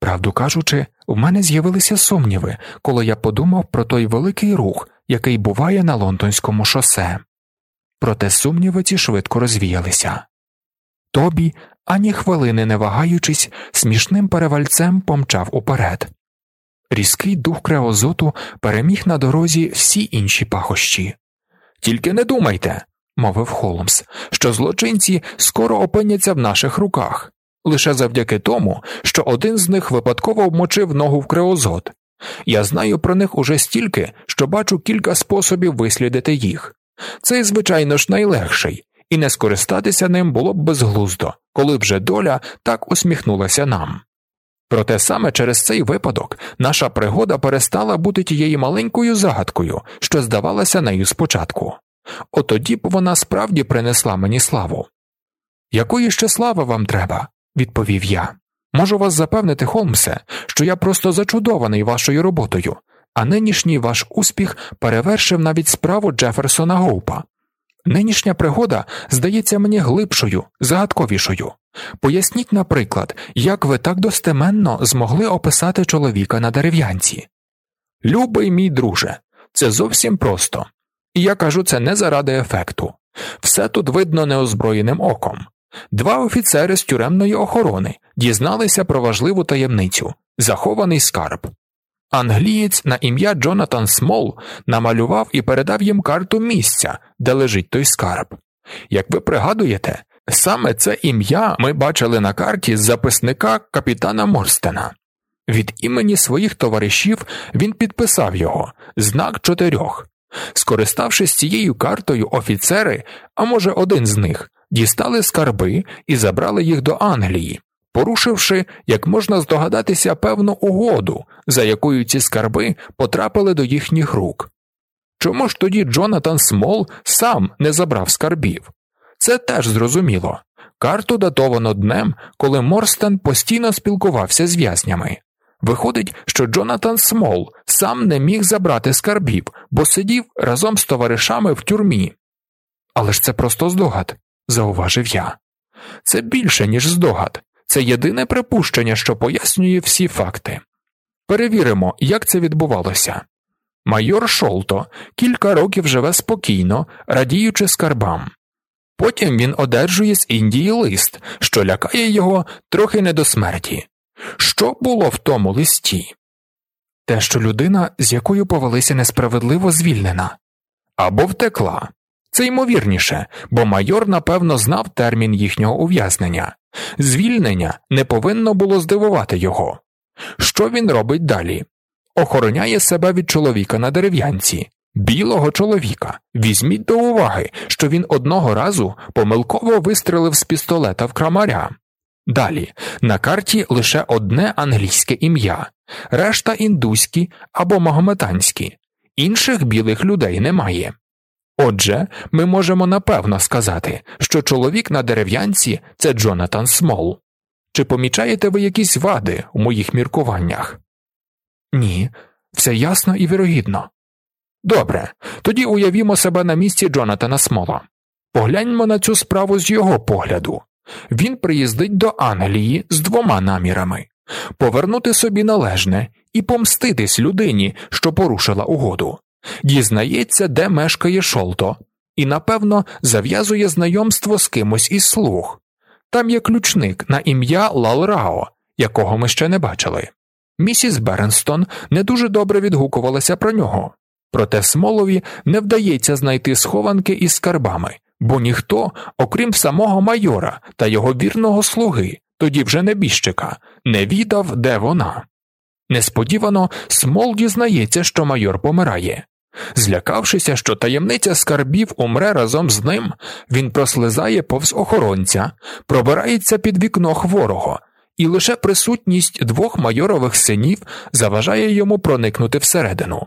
Правду кажучи, в мене з'явилися сумніви, коли я подумав про той великий рух, який буває на лондонському шосе. Проте сумніви ці швидко розвіялися. Тобі, ані хвилини не вагаючись, смішним перевальцем помчав уперед. Різкий дух креозоту переміг на дорозі всі інші пахощі. Тільки не думайте, мовив Холмс, що злочинці скоро опиняться в наших руках, лише завдяки тому, що один з них випадково обмочив ногу в креозот. Я знаю про них уже стільки, що бачу кілька способів вислідити їх. Цей, звичайно ж, найлегший, і не скористатися ним було б безглуздо, коли вже доля так усміхнулася нам. Проте саме через цей випадок наша пригода перестала бути тією маленькою загадкою, що здавалася нею спочатку. Отоді б вона справді принесла мені славу. Якої ще слави вам треба? відповів я. Можу вас запевнити, Холмсе, що я просто зачудований вашою роботою, а нинішній ваш успіх перевершив навіть справу Джеферсона Гоупа. Нинішня пригода здається мені глибшою, загадковішою. Поясніть, наприклад, як ви так достеменно змогли описати чоловіка на дерев'янці. Любий мій друже, це зовсім просто, і я кажу це не заради ефекту. Все тут видно неозброєним оком. Два офіцери з тюремної охорони дізналися про важливу таємницю захований скарб. Англієць на ім'я Джонатан Смол намалював і передав їм карту місця, де лежить той скарб. Як ви пригадуєте, саме це ім'я ми бачили на карті з записника капітана Морстена. Від імені своїх товаришів він підписав його знак чотирьох. Скориставшись цією картою, офіцери, а може один з них, дістали скарби і забрали їх до Англії, порушивши, як можна здогадатися, певну угоду, за якою ці скарби потрапили до їхніх рук. Чому ж тоді Джонатан Смол сам не забрав скарбів? Це теж зрозуміло. Карту датовано днем, коли Морстен постійно спілкувався з в'язнями. Виходить, що Джонатан Смол сам не міг забрати скарбів, бо сидів разом з товаришами в тюрмі. Але ж це просто здогад, зауважив я. Це більше, ніж здогад, це єдине припущення, що пояснює всі факти. Перевіримо, як це відбувалося. Майор Шолто кілька років живе спокійно, радіючи скарбам. Потім він одержує з Індії лист, що лякає його трохи не до смерті. Що було в тому листі? те, що людина, з якою повелися несправедливо звільнена, або втекла. Це ймовірніше, бо майор, напевно, знав термін їхнього ув'язнення. Звільнення не повинно було здивувати його. Що він робить далі? Охороняє себе від чоловіка на дерев'янці, білого чоловіка. Візьміть до уваги, що він одного разу помилково вистрелив з пістолета в крамаря. Далі на карті лише одне англійське ім'я, решта індуські або магометанські, інших білих людей немає. Отже, ми можемо напевно сказати, що чоловік на дерев'янці це Джонатан Смол. Чи помічаєте ви якісь вади у моїх міркуваннях? Ні, все ясно і вірогідно. Добре, тоді уявімо себе на місці Джонатана Смола. Погляньмо на цю справу з його погляду. Він приїздить до Англії з двома намірами повернути собі належне і помститись людині, що порушила угоду, дізнається, де мешкає Шолто, і, напевно, зав'язує знайомство з кимось із слуг. Там є ключник на ім'я Лалрао, якого ми ще не бачили. Місіс Беренстон не дуже добре відгукувалася про нього, проте Смолові не вдається знайти схованки із скарбами, бо ніхто, окрім самого майора та його вірного слуги, тоді вже небіжчика, не відав, де вона. Несподівано Смол дізнається, що майор помирає. Злякавшися, що таємниця скарбів умре разом з ним, він прослизає повз охоронця, пробирається під вікно хворого, і лише присутність двох майорових синів заважає йому проникнути всередину.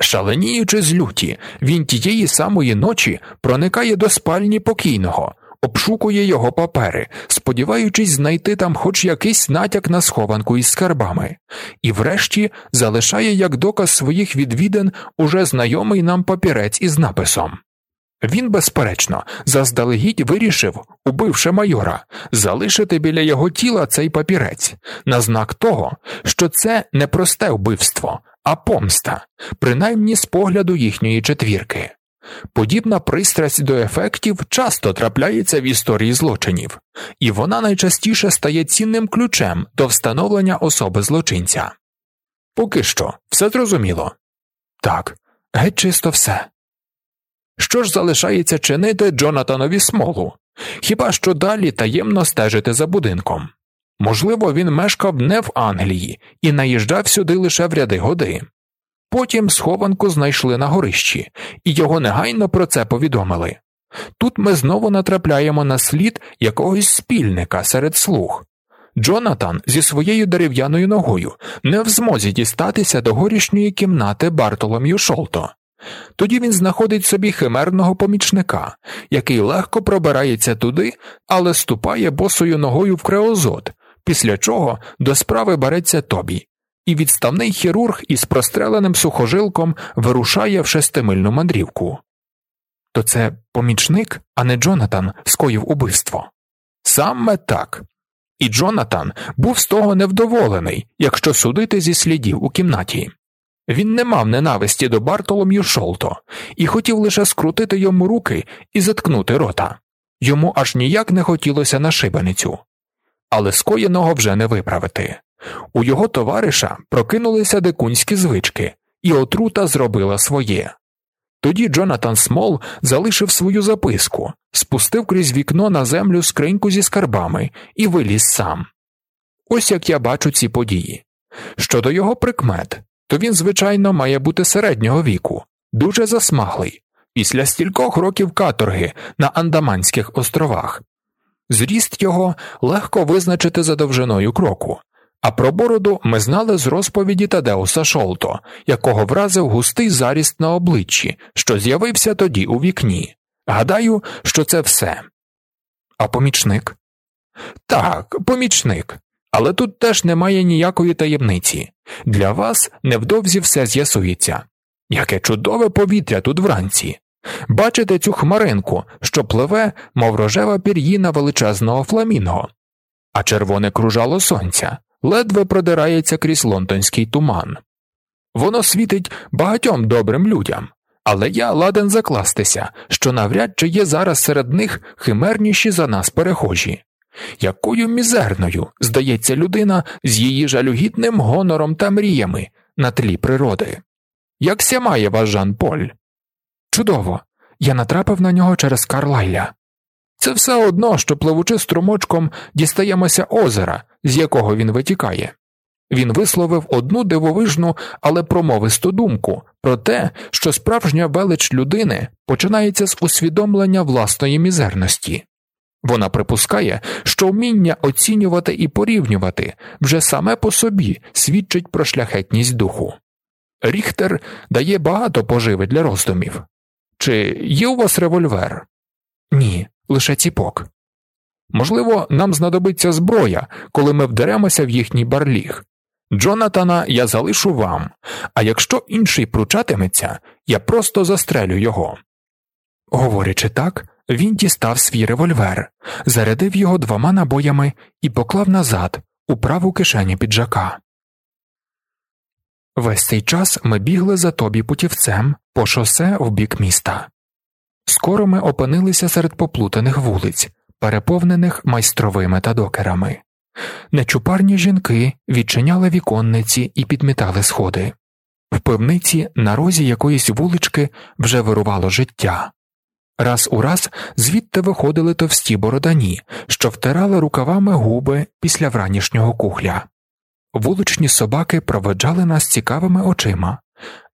Шаленіючи з люті, він тієї самої ночі проникає до спальні покійного, обшукує його папери, сподіваючись знайти там хоч якийсь натяк на схованку із скарбами, і врешті залишає як доказ своїх відвідин уже знайомий нам папірець із написом. Він, безперечно, заздалегідь вирішив, убивши майора, залишити біля його тіла цей папірець, на знак того, що це не просте вбивство, а помста, принаймні з погляду їхньої четвірки. Подібна пристрасть до ефектів часто трапляється в історії злочинів, і вона найчастіше стає цінним ключем до встановлення особи злочинця. Поки що, все зрозуміло так, геть чисто все. Що ж залишається чинити Джонатанові смолу, хіба що далі таємно стежити за будинком? Можливо, він мешкав не в Англії і наїжджав сюди лише в ряди годи. Потім схованку знайшли на горищі, і його негайно про це повідомили. Тут ми знову натрапляємо на слід якогось спільника серед слуг. Джонатан зі своєю дерев'яною ногою не в змозі дістатися до горішньої кімнати Бартолом'ю Шолто. Тоді він знаходить собі химерного помічника, який легко пробирається туди, але ступає босою ногою в креозот, після чого до справи береться Тобі, і відставний хірург із простреленим сухожилком вирушає в шестимильну мандрівку. То це помічник, а не Джонатан, скоїв убивство. Саме так. І Джонатан був з того невдоволений, якщо судити зі слідів у кімнаті. Він не мав ненависті до Бартолом'ю Шолто і хотів лише скрутити йому руки і заткнути рота. Йому аж ніяк не хотілося на шибеницю. Але скоєного вже не виправити. У його товариша прокинулися дикунські звички, і отрута зробила своє. Тоді Джонатан Смол залишив свою записку, спустив крізь вікно на землю скриньку зі скарбами і виліз сам. Ось як я бачу ці події. Щодо його прикмет, то він, звичайно, має бути середнього віку, дуже засмаглий, після стількох років каторги на Андаманських островах. Зріст його легко визначити за довжиною кроку, а про бороду ми знали з розповіді Тадеуса Шолто, якого вразив густий заріст на обличчі, що з'явився тоді у вікні. Гадаю, що це все. А помічник? Так, помічник. Але тут теж немає ніякої таємниці. Для вас невдовзі все з'ясується. Яке чудове повітря тут вранці. Бачите цю хмаринку, що пливе, мов рожева пір'їна величезного фламінго, а червоне кружало сонця ледве продирається крізь лондонський туман. Воно світить багатьом добрим людям, але я ладен закластися, що навряд чи є зараз серед них химерніші за нас перехожі. Якою мізерною здається людина з її жалюгідним гонором та мріями, на тлі природи. Як ся має ваш Жан Поль? Чудово. Я натрапив на нього через Карлайля. Це все одно, що пливучи струмочком, дістаємося озера, з якого він витікає. Він висловив одну дивовижну, але промовисту думку про те, що справжня велич людини починається з усвідомлення власної мізерності. Вона припускає, що вміння оцінювати і порівнювати вже саме по собі свідчить про шляхетність духу. Ріхтер дає багато поживи для роздумів. Чи є у вас револьвер? Ні, лише ціпок. Можливо, нам знадобиться зброя, коли ми вдеремося в їхній барліг. Джонатана я залишу вам, а якщо інший пручатиметься, я просто застрелю його. Говорячи так, він дістав свій револьвер, зарядив його двома набоями і поклав назад у праву кишеню піджака. Весь цей час ми бігли за тобі путівцем по шосе в бік міста. Скоро ми опинилися серед поплутаних вулиць, переповнених майстровими та докерами. Нечупарні жінки відчиняли віконниці і підмітали сходи. В пивниці на розі якоїсь вулички вже вирувало життя. Раз у раз звідти виходили товсті бородані, що втирали рукавами губи після вранішнього кухля. Вуличні собаки проводжали нас цікавими очима,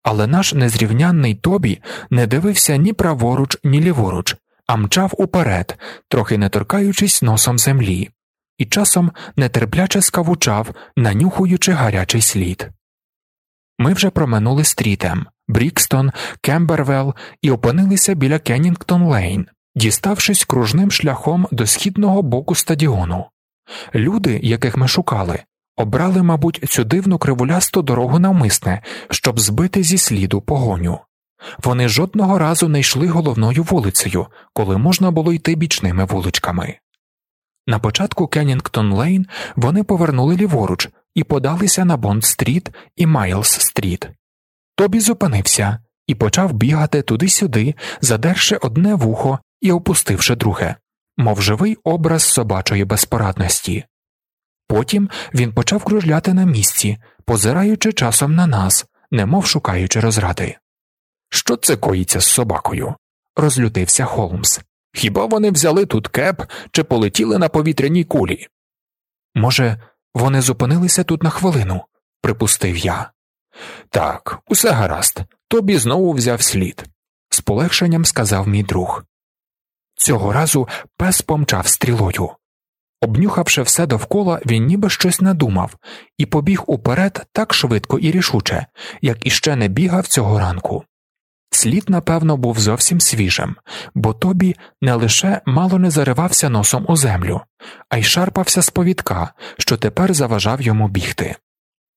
але наш незрівнянний Тобі не дивився ні праворуч, ні ліворуч, а мчав уперед, трохи не торкаючись носом землі, і часом нетерпляче скавучав, нанюхуючи гарячий слід. Ми вже проминули Стрітем, Брікстон, Кембервелл і опинилися біля Кеннінгтон Лейн, діставшись кружним шляхом до східного боку стадіону. Люди, яких ми шукали, обрали, мабуть, цю дивну кривулясту дорогу навмисне, щоб збити зі сліду погоню. Вони жодного разу не йшли головною вулицею, коли можна було йти бічними вуличками. На початку Кеннінгтон Лейн вони повернули ліворуч і подалися на Бонд Стріт і Майлз Стріт. Тобі зупинився і почав бігати туди-сюди, задерши одне вухо і опустивши друге, мов живий образ собачої безпорадності. Потім він почав кружляти на місці, позираючи часом на нас, немов шукаючи розради. Що це коїться з собакою? розлютився Холмс. Хіба вони взяли тут кеп чи полетіли на повітряній кулі? Може, вони зупинилися тут на хвилину, припустив я. Так, усе гаразд, тобі знову взяв слід, з полегшенням сказав мій друг. Цього разу пес помчав стрілою. Обнюхавши все довкола, він ніби щось надумав і побіг уперед так швидко і рішуче, як іще не бігав цього ранку. Слід, напевно, був зовсім свіжим, бо тобі не лише мало не заривався носом у землю, а й шарпався з повідка, що тепер заважав йому бігти.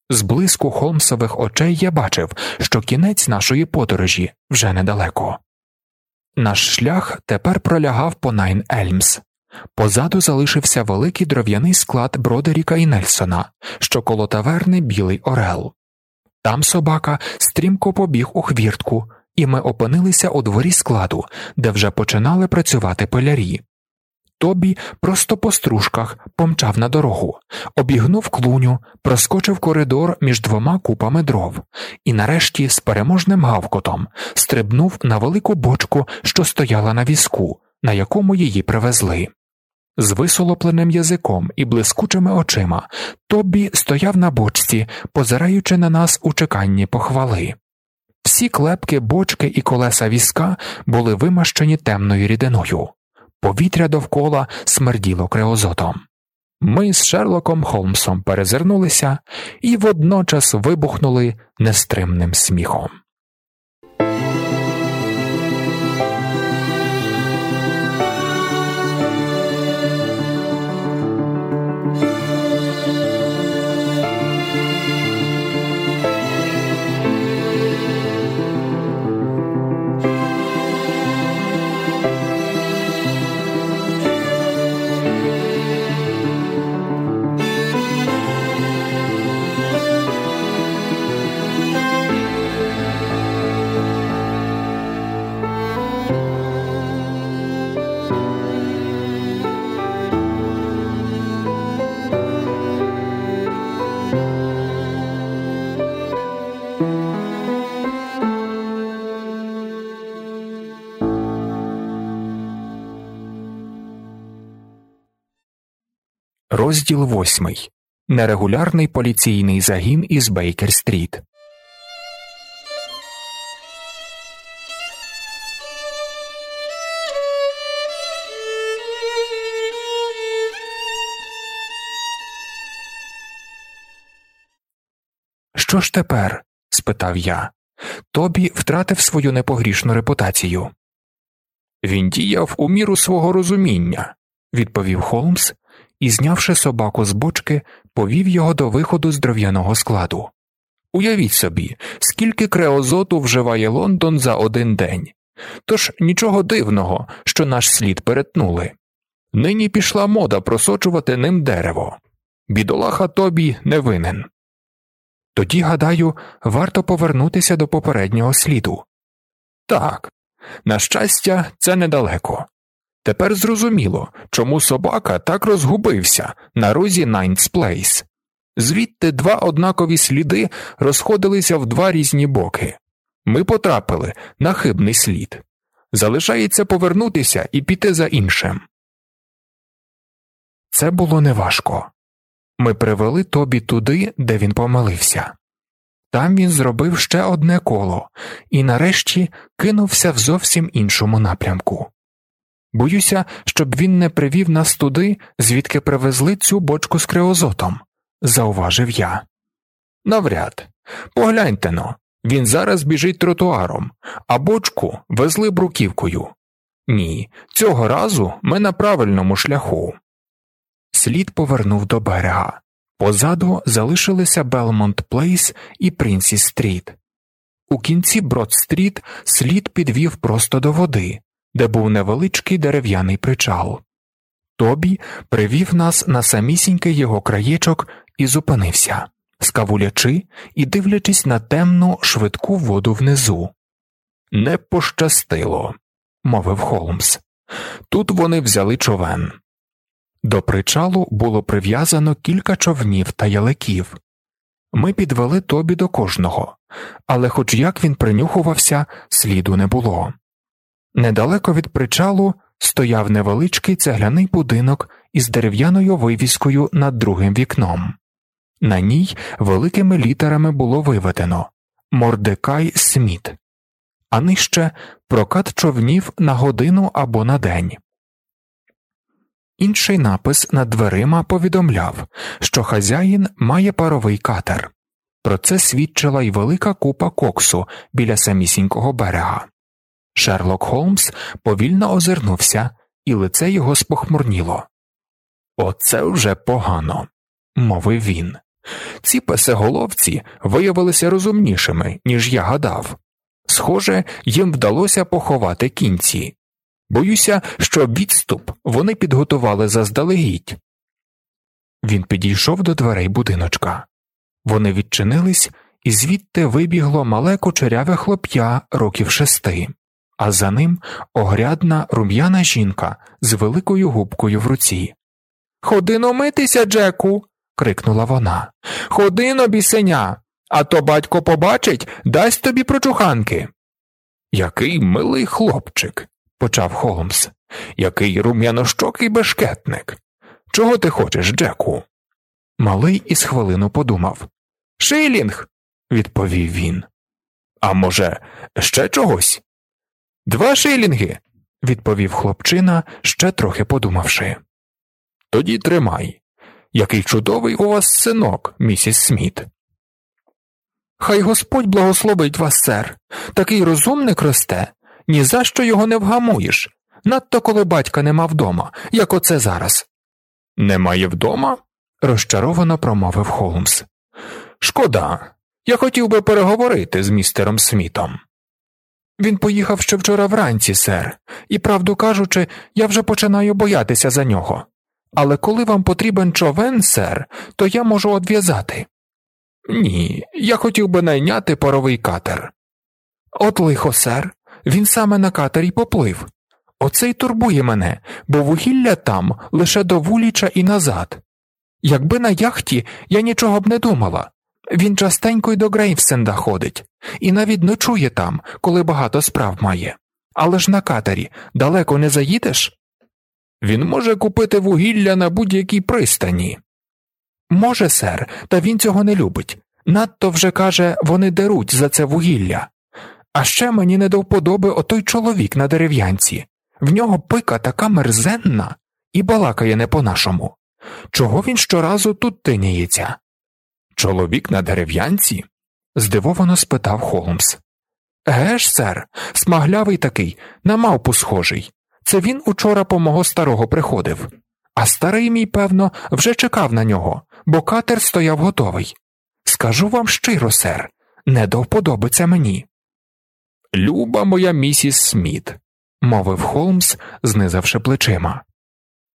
З блиску Холмсових очей я бачив, що кінець нашої подорожі вже недалеко. Наш шлях тепер пролягав по Найн Ельмс. Позаду залишився великий дров'яний склад Бродеріка і Нельсона, що коло таверни Білий Орел. Там собака стрімко побіг у хвіртку, і ми опинилися у дворі складу, де вже починали працювати полярі. Тобі просто по стружках помчав на дорогу, обігнув клуню, проскочив коридор між двома купами дров, і нарешті з переможним гавкотом стрибнув на велику бочку, що стояла на візку, на якому її привезли. З висолопленим язиком і блискучими очима Тобі стояв на бочці, позираючи на нас у чеканні похвали. Всі клепки, бочки і колеса візка були вимащені темною рідиною, повітря довкола смерділо креозотом. Ми з Шерлоком Холмсом перезирнулися і водночас вибухнули нестримним сміхом. Розділ восьмий Нерегулярний поліційний загін із Бейкер Стріт. Що ж тепер? спитав я. Тобі втратив свою непогрішну репутацію. Він діяв у міру свого розуміння, відповів Холмс і, знявши собаку з бочки, повів його до виходу з дров'яного складу. Уявіть собі, скільки креозоту вживає Лондон за один день. Тож нічого дивного, що наш слід перетнули. Нині пішла мода просочувати ним дерево. Бідолаха тобі не винен. Тоді, гадаю, варто повернутися до попереднього сліду. Так, на щастя, це недалеко. Тепер зрозуміло, чому собака так розгубився на розі Найтс Плейс. Звідти два однакові сліди розходилися в два різні боки. Ми потрапили на хибний слід. Залишається повернутися і піти за іншим. Це було неважко. Ми привели Тобі туди, де він помилився. Там він зробив ще одне коло і нарешті кинувся в зовсім іншому напрямку. Боюся, щоб він не привів нас туди, звідки привезли цю бочку з креозотом, зауважив я. Навряд. Погляньте но, він зараз біжить тротуаром, а бочку везли бруківкою. Ні, цього разу ми на правильному шляху. Слід повернув до берега. Позаду залишилися Белмонт Плейс і Принсі Стріт. У кінці Брод Стріт слід підвів просто до води, де був невеличкий дерев'яний причал. Тобі привів нас на самісінький його краєчок і зупинився, скавулячи і дивлячись на темну, швидку воду внизу. Не пощастило, мовив Холмс. Тут вони взяли човен. До причалу було прив'язано кілька човнів та яликів. Ми підвели тобі до кожного, але хоч як він принюхувався, сліду не було. Недалеко від причалу стояв невеличкий цегляний будинок із дерев'яною вивіскою над другим вікном. На ній великими літерами було виведено Мордекай Сміт, а нижче прокат човнів на годину або на день. Інший напис над дверима повідомляв, що хазяїн має паровий катер. Про це свідчила й велика купа коксу біля самісінького берега. Шерлок Холмс повільно озирнувся, і лице його спохмурніло. Оце вже погано, мовив він. Ці песеголовці виявилися розумнішими, ніж я гадав. Схоже, їм вдалося поховати кінці. Боюся, що відступ вони підготували заздалегідь. Він підійшов до дверей будиночка. Вони відчинились, і звідти вибігло мале кучеряве хлоп'я років шести, а за ним огрядна рум'яна жінка з великою губкою в руці. Ходи но митися, Джеку. крикнула вона. Ходи но, бісеня, а то батько побачить, дасть тобі прочуханки. Який милий хлопчик почав Холмс. Який рум'янощокий бешкетник. Чого ти хочеш, Джеку? Малий із хвилину подумав. Шилінг, відповів він. А може, ще чогось? Два шилінги, відповів хлопчина, ще трохи подумавши. Тоді тримай. Який чудовий у вас синок, місіс Сміт. Хай Господь благословить вас, сер. Такий розумник росте, ні за що його не вгамуєш, надто коли батька нема вдома, як оце зараз. Немає вдома? розчаровано промовив Холмс. Шкода, я хотів би переговорити з містером Смітом. Він поїхав ще вчора вранці, сер, і, правду кажучи, я вже починаю боятися за нього. Але коли вам потрібен човен, сер, то я можу одв'язати. Ні, я хотів би найняти паровий катер. От лихо, сер, він саме на катері поплив. Оце й турбує мене, бо вугілля там лише до вуліча і назад. Якби на яхті я нічого б не думала. Він частенько й до Грейвсенда ходить, і навіть ночує там, коли багато справ має. Але ж на катері далеко не заїдеш? Він може купити вугілля на будь-якій пристані. Може, сер, та він цього не любить. Надто вже каже, вони деруть за це вугілля. А ще мені не до вподоби отой чоловік на дерев'янці. В нього пика така мерзенна і балакає не по-нашому. Чого він щоразу тут тиняється? Чоловік на дерев'янці? здивовано спитав Холмс. Геш, сер, смаглявий такий, на мавпу схожий. Це він учора по мого старого приходив, а старий мій, певно, вже чекав на нього, бо катер стояв готовий. Скажу вам щиро, сер, не до вподобиться мені. Люба моя місіс Сміт, мовив Холмс, знизавши плечима.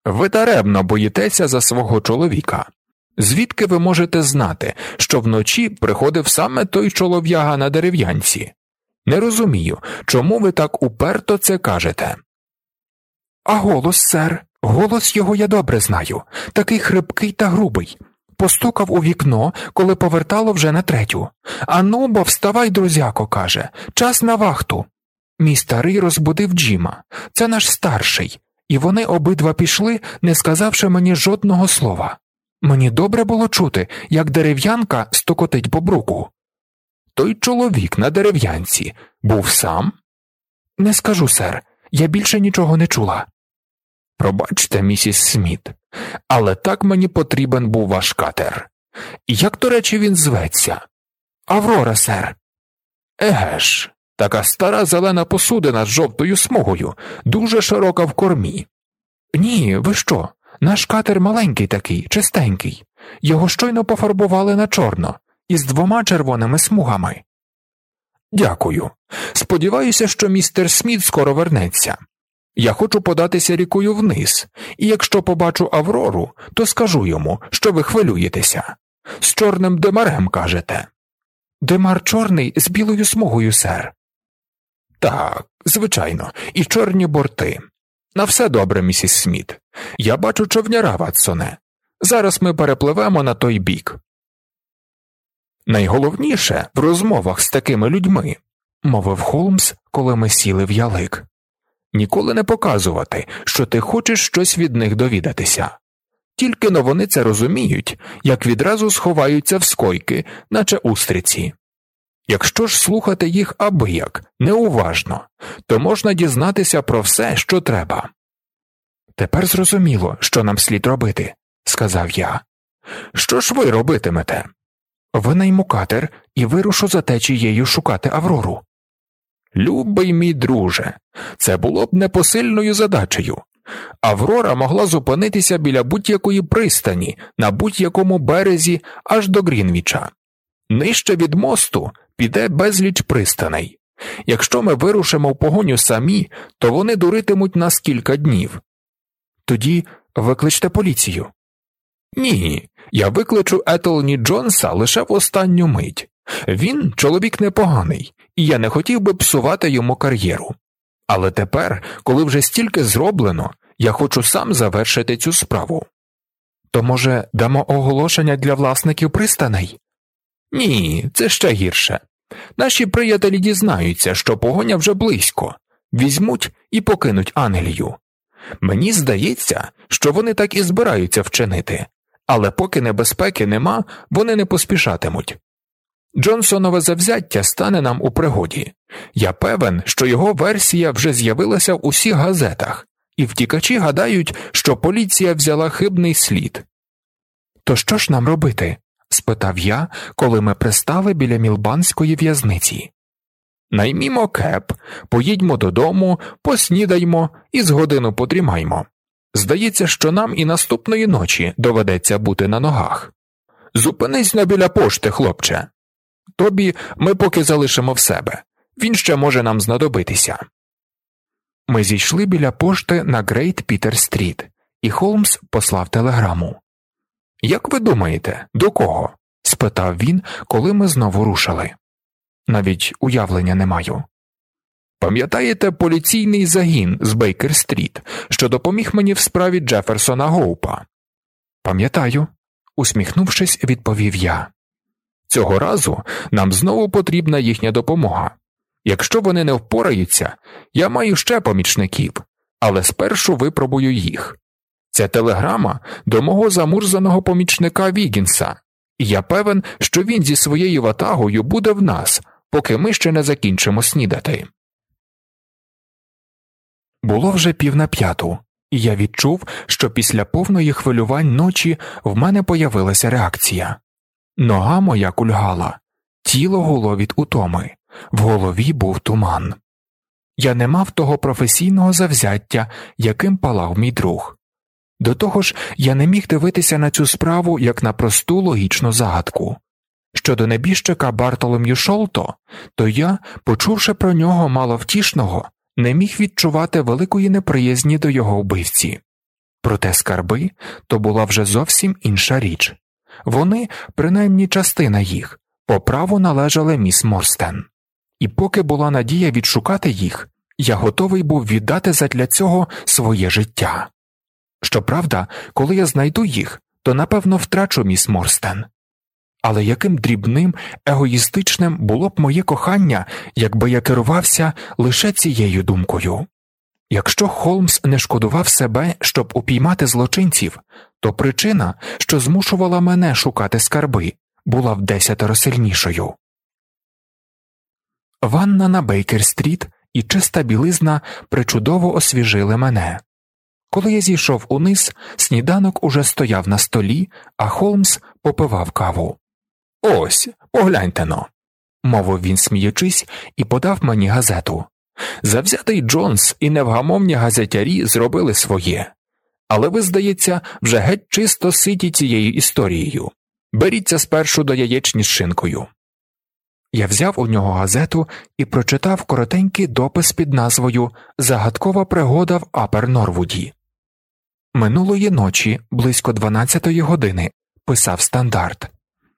Ви даремно боїтеся за свого чоловіка. Звідки ви можете знати, що вночі приходив саме той чолов'яга на дерев'янці? Не розумію, чому ви так уперто це кажете. А голос, сер, голос його я добре знаю, такий хрипкий та грубий. Постукав у вікно, коли повертало вже на третю. Ану, бо вставай, друзяко, каже, час на вахту. Мій старий розбудив Джима, це наш старший, і вони обидва пішли, не сказавши мені жодного слова. Мені добре було чути, як дерев'янка стокотить по бруку. Той чоловік на дерев'янці був сам? Не скажу, сер, я більше нічого не чула. Пробачте, місіс Сміт, але так мені потрібен був ваш катер. Як, до речі, він зветься? Аврора, сер. Еге ж, така стара зелена посудина з жовтою смугою, дуже широка в кормі. Ні, ви що? Наш катер маленький такий, чистенький. Його щойно пофарбували на чорно, із двома червоними смугами. Дякую. Сподіваюся, що містер Сміт скоро вернеться. Я хочу податися рікою вниз, і якщо побачу Аврору, то скажу йому, що ви хвилюєтеся. З чорним демарем кажете. Демар чорний з білою смугою, сер. Так, звичайно, і чорні борти. На все добре, місіс Сміт. Я бачу човняра, Ватсоне. Зараз ми перепливемо на той бік. Найголовніше в розмовах з такими людьми, мовив Холмс, коли ми сіли в ялик. Ніколи не показувати, що ти хочеш щось від них довідатися. Тільки но вони це розуміють, як відразу сховаються в скойки, наче устриці. Якщо ж слухати їх абияк, неуважно, то можна дізнатися про все, що треба. Тепер зрозуміло, що нам слід робити, сказав я. Що ж ви робитимете? Винайму катер і вирушу за течією шукати Аврору. Любий мій друже, це було б непосильною задачею. Аврора могла зупинитися біля будь-якої пристані на будь-якому березі аж до Грінвіча. Нижче від мосту піде безліч пристаней. Якщо ми вирушимо в погоню самі, то вони дуритимуть нас кілька днів. Тоді викличте поліцію. Ні, я викличу Етелні Джонса лише в останню мить. Він чоловік непоганий, і я не хотів би псувати йому кар'єру. Але тепер, коли вже стільки зроблено, я хочу сам завершити цю справу. То, може, дамо оголошення для власників пристаней? Ні, це ще гірше. Наші приятелі дізнаються, що погоня вже близько, візьмуть і покинуть Англію. Мені здається, що вони так і збираються вчинити, але поки небезпеки нема, вони не поспішатимуть. Джонсонове завзяття стане нам у пригоді. Я певен, що його версія вже з'явилася в усіх газетах, і втікачі гадають, що поліція взяла хибний слід. То що ж нам робити? Спитав я, коли ми пристали біля мілбанської в'язниці. Наймімо кеп, поїдьмо додому, поснідаймо і з годину подрімаймо. Здається, що нам і наступної ночі доведеться бути на ногах. Зупинись на біля пошти, хлопче. Тобі ми поки залишимо в себе, він ще може нам знадобитися. Ми зійшли біля пошти на Грейт Пітер Стріт, і Холмс послав телеграму. Як ви думаєте, до кого? Спитав він, коли ми знову рушили. Навіть уявлення не маю. Пам'ятаєте поліційний загін з Бейкер Стріт, що допоміг мені в справі Джеферсона Гоупа? Пам'ятаю, усміхнувшись, відповів я. Цього разу нам знову потрібна їхня допомога. Якщо вони не впораються, я маю ще помічників, але спершу випробую їх. Ця телеграма до мого замурзаного помічника Вігінса, я певен, що він зі своєю ватагою буде в нас, поки ми ще не закінчимо снідати. Було вже пів на п'яту, і я відчув, що після повної хвилювань ночі в мене появилася реакція. Нога моя кульгала, тіло гуло від утоми, в голові був туман. Я не мав того професійного завзяття, яким палав мій друг. До того ж, я не міг дивитися на цю справу як на просту логічну загадку. Щодо небіжчика Бартолом'ю Шолто, то я, почувши про нього маловтішного, не міг відчувати великої неприязні до його вбивці. Проте скарби то була вже зовсім інша річ вони, принаймні частина їх, по праву належали міс Морстен, і поки була надія відшукати їх, я готовий був віддати задля цього своє життя. Щоправда, коли я знайду їх, то напевно втрачу міс Морстен. Але яким дрібним, егоїстичним було б моє кохання, якби я керувався лише цією думкою. Якщо Холмс не шкодував себе, щоб упіймати злочинців, то причина, що змушувала мене шукати скарби, була в десятеро сильнішою. Ванна на Бейкер Стріт і чиста білизна причудово освіжили мене. Коли я зійшов униз, сніданок уже стояв на столі, а Холмс попивав каву. Ось, погляньте но, мовив він, сміючись, і подав мені газету. Завзятий Джонс і невгамовні газетярі зробили своє, але ви, здається, вже геть чисто ситі цією історією. Беріться спершу до яєчні з шинкою. Я взяв у нього газету і прочитав коротенький допис під назвою Загадкова пригода в Апер Норвуді. Минулої ночі, близько 12-ї години, писав стандарт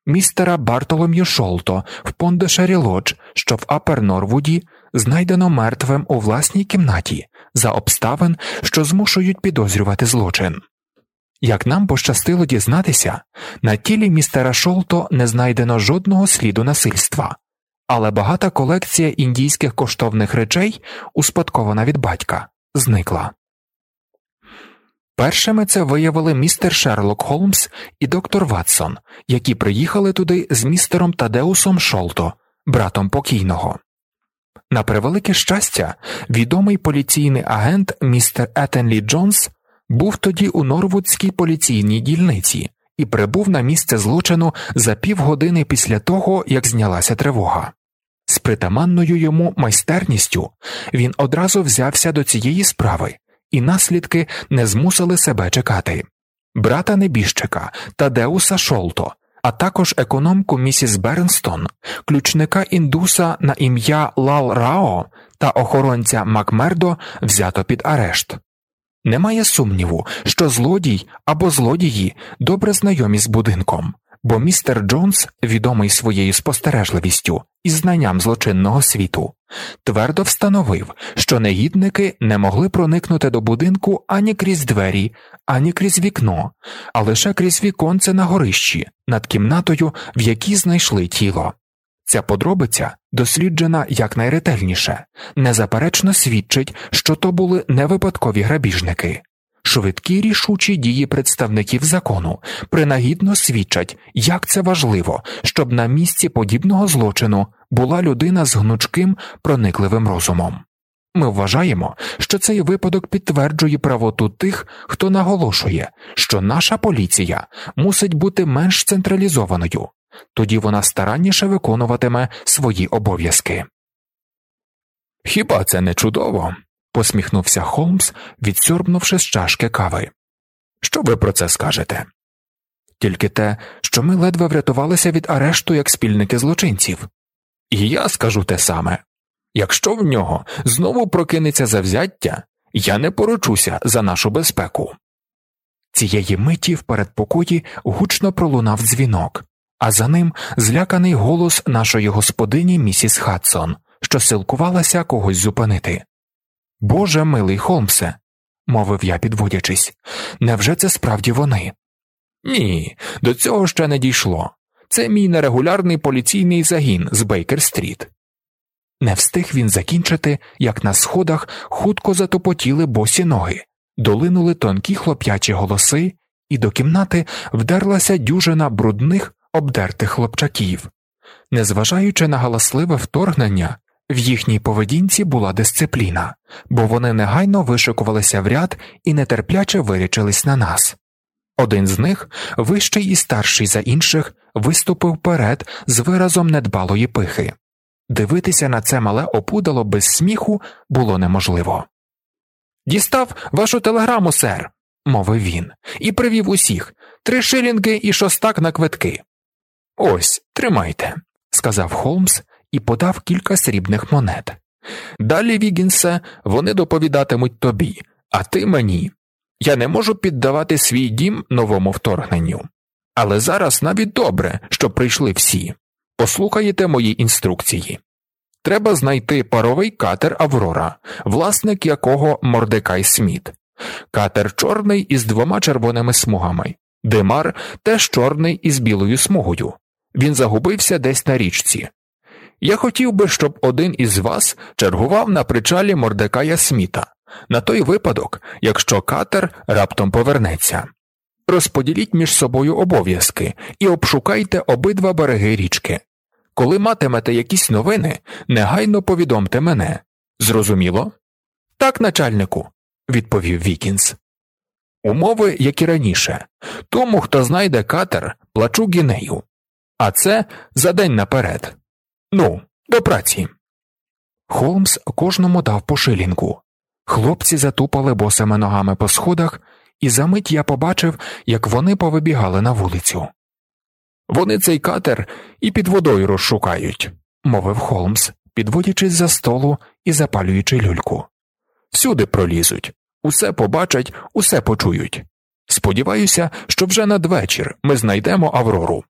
містера Бартолом'ю Шолто в Пондешері Лодж, що в Апер Норвуді, знайдено мертвим у власній кімнаті за обставин, що змушують підозрювати злочин. Як нам пощастило дізнатися, на тілі містера Шолто не знайдено жодного сліду насильства, але багата колекція індійських коштовних речей, успадкована від батька, зникла. Першими це виявили містер Шерлок Холмс і доктор Ватсон, які приїхали туди з містером Тадеусом Шолто, братом покійного. На превелике щастя, відомий поліційний агент містер Етенлі Джонс був тоді у Норвудській поліційній дільниці і прибув на місце злочину за півгодини після того, як знялася тривога. З притаманною йому майстерністю він одразу взявся до цієї справи і наслідки не змусили себе чекати. Брата небіжчика Тадеуса Шолто, а також економку місіс Бернстон, ключника індуса на ім'я Лал Рао та охоронця Макмердо взято під арешт. Немає сумніву, що злодій або злодії добре знайомі з будинком, бо містер Джонс, відомий своєю спостережливістю і знанням злочинного світу, твердо встановив, що негідники не могли проникнути до будинку ані крізь двері, ані крізь вікно, а лише крізь віконце на горищі над кімнатою, в якій знайшли тіло. Ця подробиця, досліджена якнайретельніше, незаперечно свідчить, що то були не випадкові грабіжники. Швидкі рішучі дії представників закону принагідно свідчать, як це важливо, щоб на місці подібного злочину була людина з гнучким, проникливим розумом. Ми вважаємо, що цей випадок підтверджує правоту тих, хто наголошує, що наша поліція мусить бути менш централізованою, тоді вона старанніше виконуватиме свої обов'язки. Хіба це не чудово? Посміхнувся Холмс, відсьорбнувши з чашки кави. Що ви про це скажете? Тільки те, що ми ледве врятувалися від арешту як спільники злочинців. І я скажу те саме якщо в нього знову прокинеться завзяття, я не поручуся за нашу безпеку. Цієї миті в передпокої гучно пролунав дзвінок, а за ним зляканий голос нашої господині місіс Хадсон, що силкувалася когось зупинити. Боже милий Холмсе, мовив я, підводячись, невже це справді вони? Ні, до цього ще не дійшло. Це мій нерегулярний поліційний загін з Бейкер Стріт. Не встиг він закінчити, як на сходах хутко затопотіли босі ноги, долинули тонкі хлоп'ячі голоси, і до кімнати вдерлася дюжина брудних обдертих хлопчаків. Незважаючи на галасливе вторгнення, в їхній поведінці була дисципліна, бо вони негайно вишикувалися в ряд і нетерпляче вирячились на нас. Один з них, вищий і старший за інших, виступив вперед з виразом недбалої пихи. Дивитися на це мале опудало без сміху було неможливо. Дістав вашу телеграму, сер, мовив він, і привів усіх три шилінги і шостак на квитки. Ось, тримайте, сказав Холмс і подав кілька срібних монет. Далі, Вігінсе, вони доповідатимуть тобі, а ти мені. Я не можу піддавати свій дім новому вторгненню. Але зараз навіть добре, що прийшли всі. Послухаєте мої інструкції. Треба знайти паровий катер Аврора, власник якого Мордекай Сміт. Катер чорний із двома червоними смугами, Димар теж чорний із білою смугою. Він загубився десь на річці. Я хотів би, щоб один із вас чергував на причалі Мордекая Сміта, на той випадок, якщо катер раптом повернеться. Розподіліть між собою обов'язки і обшукайте обидва береги річки. Коли матимете якісь новини, негайно повідомте мене. Зрозуміло? Так, начальнику, відповів Вікінс. Умови, як і раніше, тому, хто знайде катер, плачу гінею, а це за день наперед. Ну, до праці. Холмс кожному дав по шилінгу. Хлопці затупали босими ногами по сходах, і за мить я побачив, як вони повибігали на вулицю. Вони цей катер і під водою розшукають, мовив Холмс, підводячись за столу і запалюючи люльку. Всюди пролізуть, усе побачать, усе почують. Сподіваюся, що вже надвечір ми знайдемо Аврору.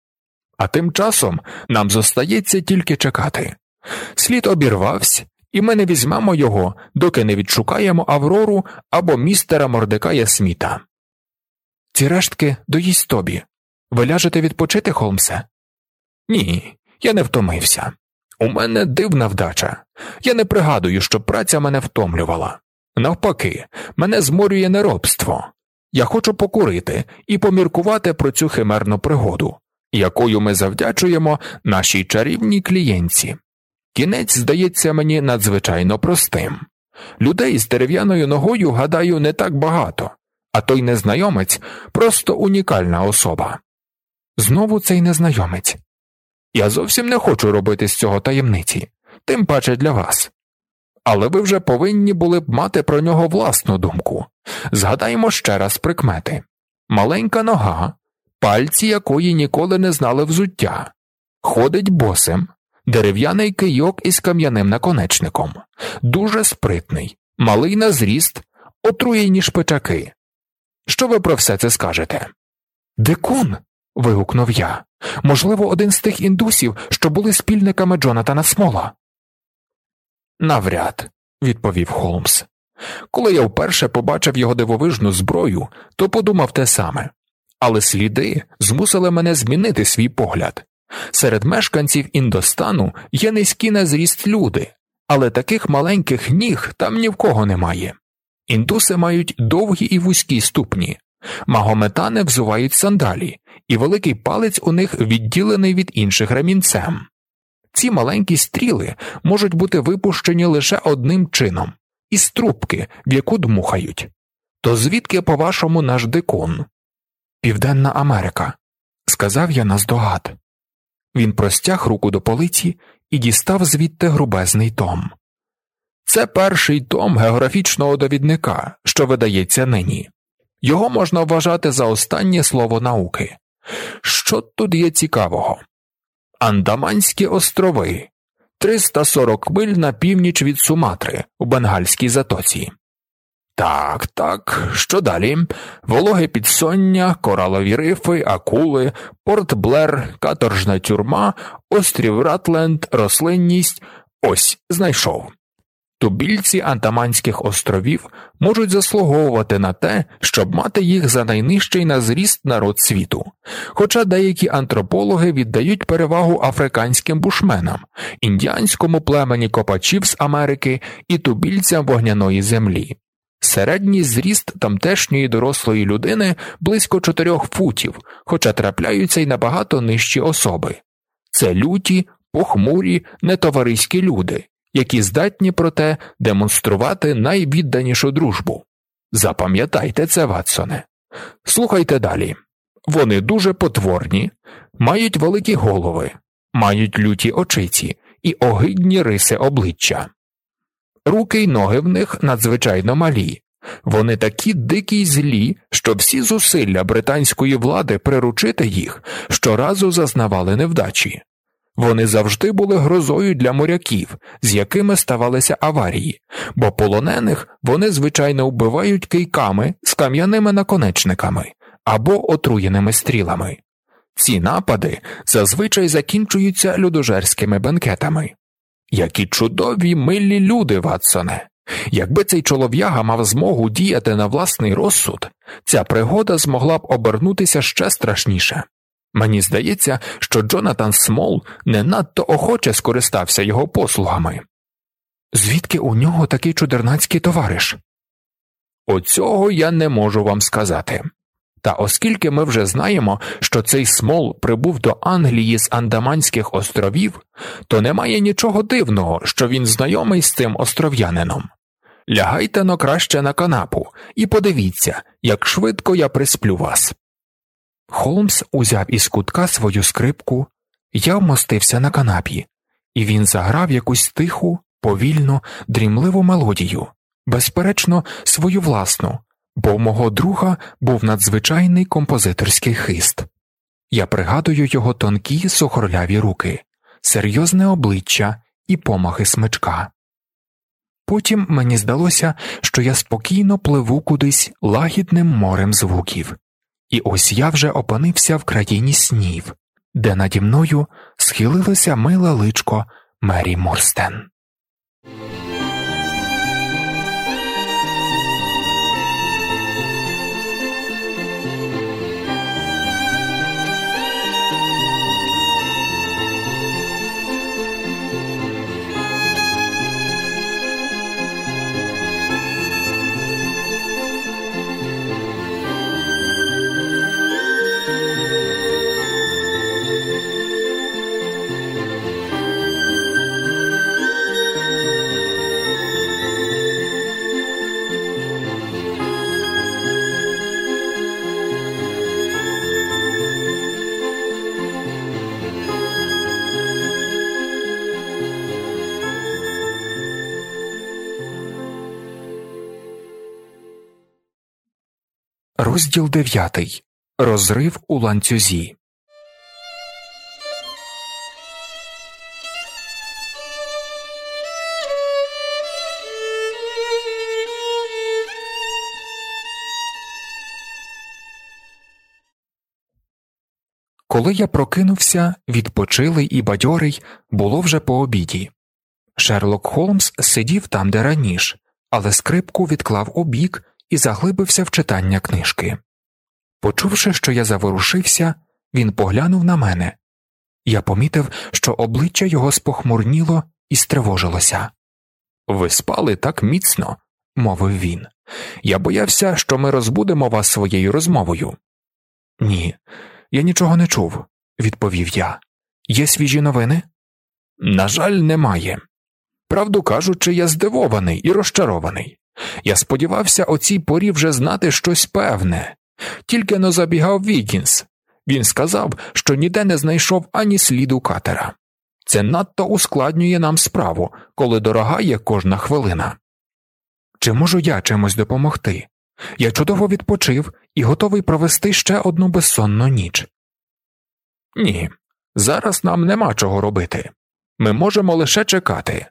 А тим часом нам зостається тільки чекати. Слід обірвався, і ми не візьмемо його, доки не відшукаємо Аврору або містера Мордекая Сміта. Ці рештки доїсть тобі. Ви ляжете відпочити, Холмсе? Ні, я не втомився. У мене дивна вдача. Я не пригадую, що праця мене втомлювала. Навпаки, мене зморює неробство. Я хочу покурити і поміркувати про цю химерну пригоду, якою ми завдячуємо нашій чарівній клієнтці. Кінець здається мені надзвичайно простим. Людей з дерев'яною ногою, гадаю, не так багато, а той незнайомець просто унікальна особа. Знову цей незнайомець. Я зовсім не хочу робити з цього таємниці, тим паче для вас. Але ви вже повинні були б мати про нього власну думку. Згадаємо ще раз прикмети маленька нога, пальці якої ніколи не знали взуття, ходить босим, дерев'яний кийок із кам'яним наконечником, дуже спритний, малий на зріст, отруєні шпичаки. Що ви про все це скажете? Декун. вигукнув я. Можливо, один з тих індусів, що були спільниками Джонатана Смола. Навряд, відповів Холмс. Коли я вперше побачив його дивовижну зброю, то подумав те саме, але сліди змусили мене змінити свій погляд. Серед мешканців індостану є низькі на зріст люди, але таких маленьких ніг там ні в кого немає. Індуси мають довгі і вузькі ступні, магометани взувають сандалі, і великий палець у них відділений від інших ремінцем. Ці маленькі стріли можуть бути випущені лише одним чином із трубки, в яку дмухають. То звідки, по вашому, наш дикун? Південна Америка, сказав я наздогад. Він простяг руку до полиці і дістав звідти грубезний том. Це перший том географічного довідника, що видається нині. Його можна вважати за останнє слово науки. Що тут є цікавого? Андаманські острови 340 миль на північ від Суматри у Бенгальській затоці. Так, так, що далі? Вологе підсоння, коралові рифи, акули, Порт Блер, каторжна тюрма, острів Ратленд, рослинність. Ось знайшов. Тубільці Андаманських островів можуть заслуговувати на те, щоб мати їх за найнижчий на зріст народ світу, хоча деякі антропологи віддають перевагу африканським бушменам, індіанському племені копачів з Америки і тубільцям вогняної землі. Середній зріст тамтешньої дорослої людини близько чотирьох футів, хоча трапляються й набагато нижчі особи. Це люті, похмурі, нетовариські люди які здатні проте демонструвати найвідданішу дружбу. Запам'ятайте це, Ватсоне. Слухайте далі вони дуже потворні, мають великі голови, мають люті очиці і огидні риси обличчя. Руки й ноги в них надзвичайно малі, вони такі дикі й злі, що всі зусилля британської влади приручити їх щоразу зазнавали невдачі. Вони завжди були грозою для моряків, з якими ставалися аварії, бо полонених вони звичайно вбивають кийками з кам'яними наконечниками або отруєними стрілами. Ці напади зазвичай закінчуються людожерськими бенкетами. Які чудові милі люди, Ватсоне! Якби цей чолов'яга мав змогу діяти на власний розсуд, ця пригода змогла б обернутися ще страшніше. Мені здається, що Джонатан Смол не надто охоче скористався його послугами. Звідки у нього такий чудернацький товариш? Оцього я не можу вам сказати. Та оскільки ми вже знаємо, що цей смол прибув до Англії з Андаманських островів, то немає нічого дивного, що він знайомий з цим остров'янином. Лягайте но краще на канапу і подивіться, як швидко я присплю вас. Холмс узяв із кутка свою скрипку, я вмостився на канапі, і він заграв якусь тиху, повільну, дрімливу мелодію, безперечно, свою власну, бо в мого друга був надзвичайний композиторський хист. Я пригадую його тонкі сухорляві руки, серйозне обличчя і помахи смичка. Потім мені здалося, що я спокійно пливу кудись лагідним морем звуків. І ось я вже опинився в країні снів, де наді мною схилилося миле личко Мері Морстен. Розділ дев'ятий Розрив у ланцюзі. Коли я прокинувся, відпочилий і бадьорий, було вже по обіді. Шерлок Холмс сидів там, де раніше, але скрипку відклав у бік і заглибився в читання книжки. Почувши, що я заворушився, він поглянув на мене. Я помітив, що обличчя його спохмурніло і стривожилося. Ви спали так міцно, мовив він. Я боявся, що ми розбудемо вас своєю розмовою. Ні, я нічого не чув, відповів я. Є свіжі новини? На жаль, немає. Правду кажучи, я здивований і розчарований. Я сподівався о цій порі вже знати щось певне, тільки но забігав Вікінс. Він сказав, що ніде не знайшов ані сліду катера. Це надто ускладнює нам справу, коли дорога є кожна хвилина. Чи можу я чимось допомогти? Я чудово відпочив і готовий провести ще одну безсонну ніч. Ні, зараз нам нема чого робити. Ми можемо лише чекати.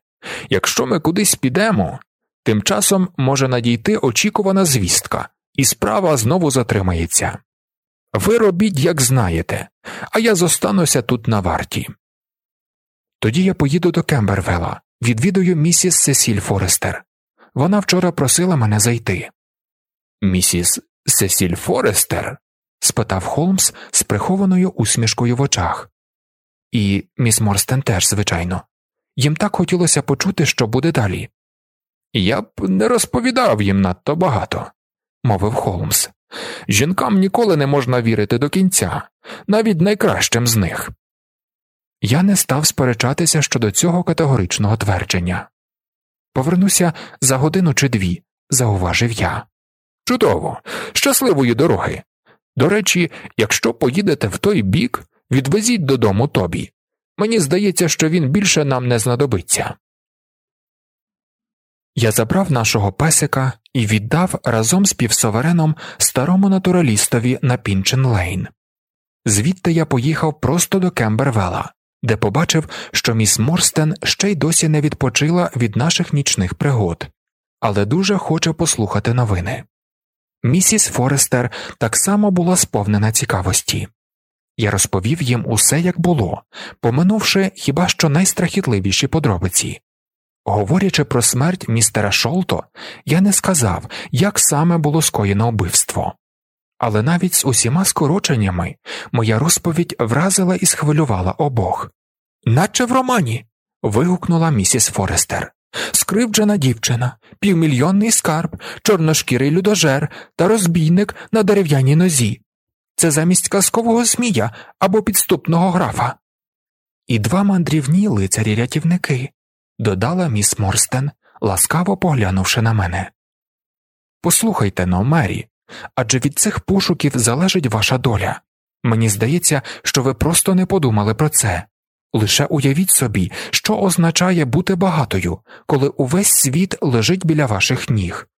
Якщо ми кудись підемо, Тим часом може надійти очікувана звістка, і справа знову затримається. Ви робіть, як знаєте, а я зостануся тут на варті. Тоді я поїду до Кембервела, відвідую місіс Сесіль Форестер. Вона вчора просила мене зайти. Місіс Сесіль Форестер? спитав Холмс з прихованою усмішкою в очах. І міс Морстен теж, звичайно. Їм так хотілося почути, що буде далі. Я б не розповідав їм надто багато, мовив Холмс. Жінкам ніколи не можна вірити до кінця, навіть найкращим з них. Я не став сперечатися щодо цього категоричного твердження. Повернуся за годину чи дві, зауважив я. Чудово, щасливої дороги. До речі, якщо поїдете в той бік, відвезіть додому тобі. Мені здається, що він більше нам не знадобиться. Я забрав нашого песика і віддав разом з півсовереном старому натуралістові на Пінчен Лейн. Звідти я поїхав просто до Кембервела, де побачив, що міс Морстен ще й досі не відпочила від наших нічних пригод, але дуже хоче послухати новини. Місіс Форестер так само була сповнена цікавості. Я розповів їм усе, як було, поминувши хіба що найстрахітливіші подробиці. Говорячи про смерть містера Шолто, я не сказав, як саме було скоєно вбивство. Але навіть з усіма скороченнями моя розповідь вразила і схвилювала обох. Наче в романі. вигукнула місіс Форестер. Скривджена дівчина, півмільйонний скарб, чорношкірий людожер та розбійник на дерев'яній нозі. Це замість казкового змія або підступного графа. І два мандрівні лицарі рятівники, додала міс Морстен, ласкаво поглянувши на мене. Послухайте но, Мері, адже від цих пошуків залежить ваша доля. Мені здається, що ви просто не подумали про це. Лише уявіть собі, що означає бути багатою, коли увесь світ лежить біля ваших ніг.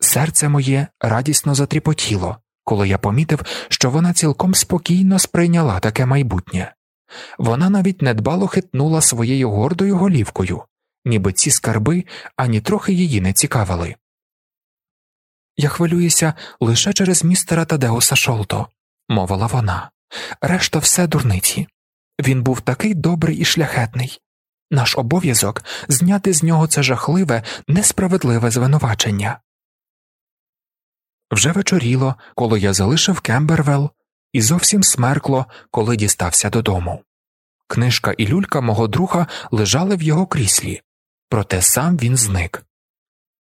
Серце моє радісно затріпотіло, коли я помітив, що вона цілком спокійно сприйняла таке майбутнє. Вона навіть недбало хитнула своєю гордою голівкою, ніби ці скарби ані трохи її не цікавили. Я хвилююся лише через містера Тадеуса Шолто, мовила вона, решта все дурниці. Він був такий добрий і шляхетний. Наш обов'язок зняти з нього це жахливе, несправедливе звинувачення. Вже вечоріло, коли я залишив Кембервелл, і зовсім смеркло, коли дістався додому. Книжка і люлька мого друга лежали в його кріслі, проте сам він зник.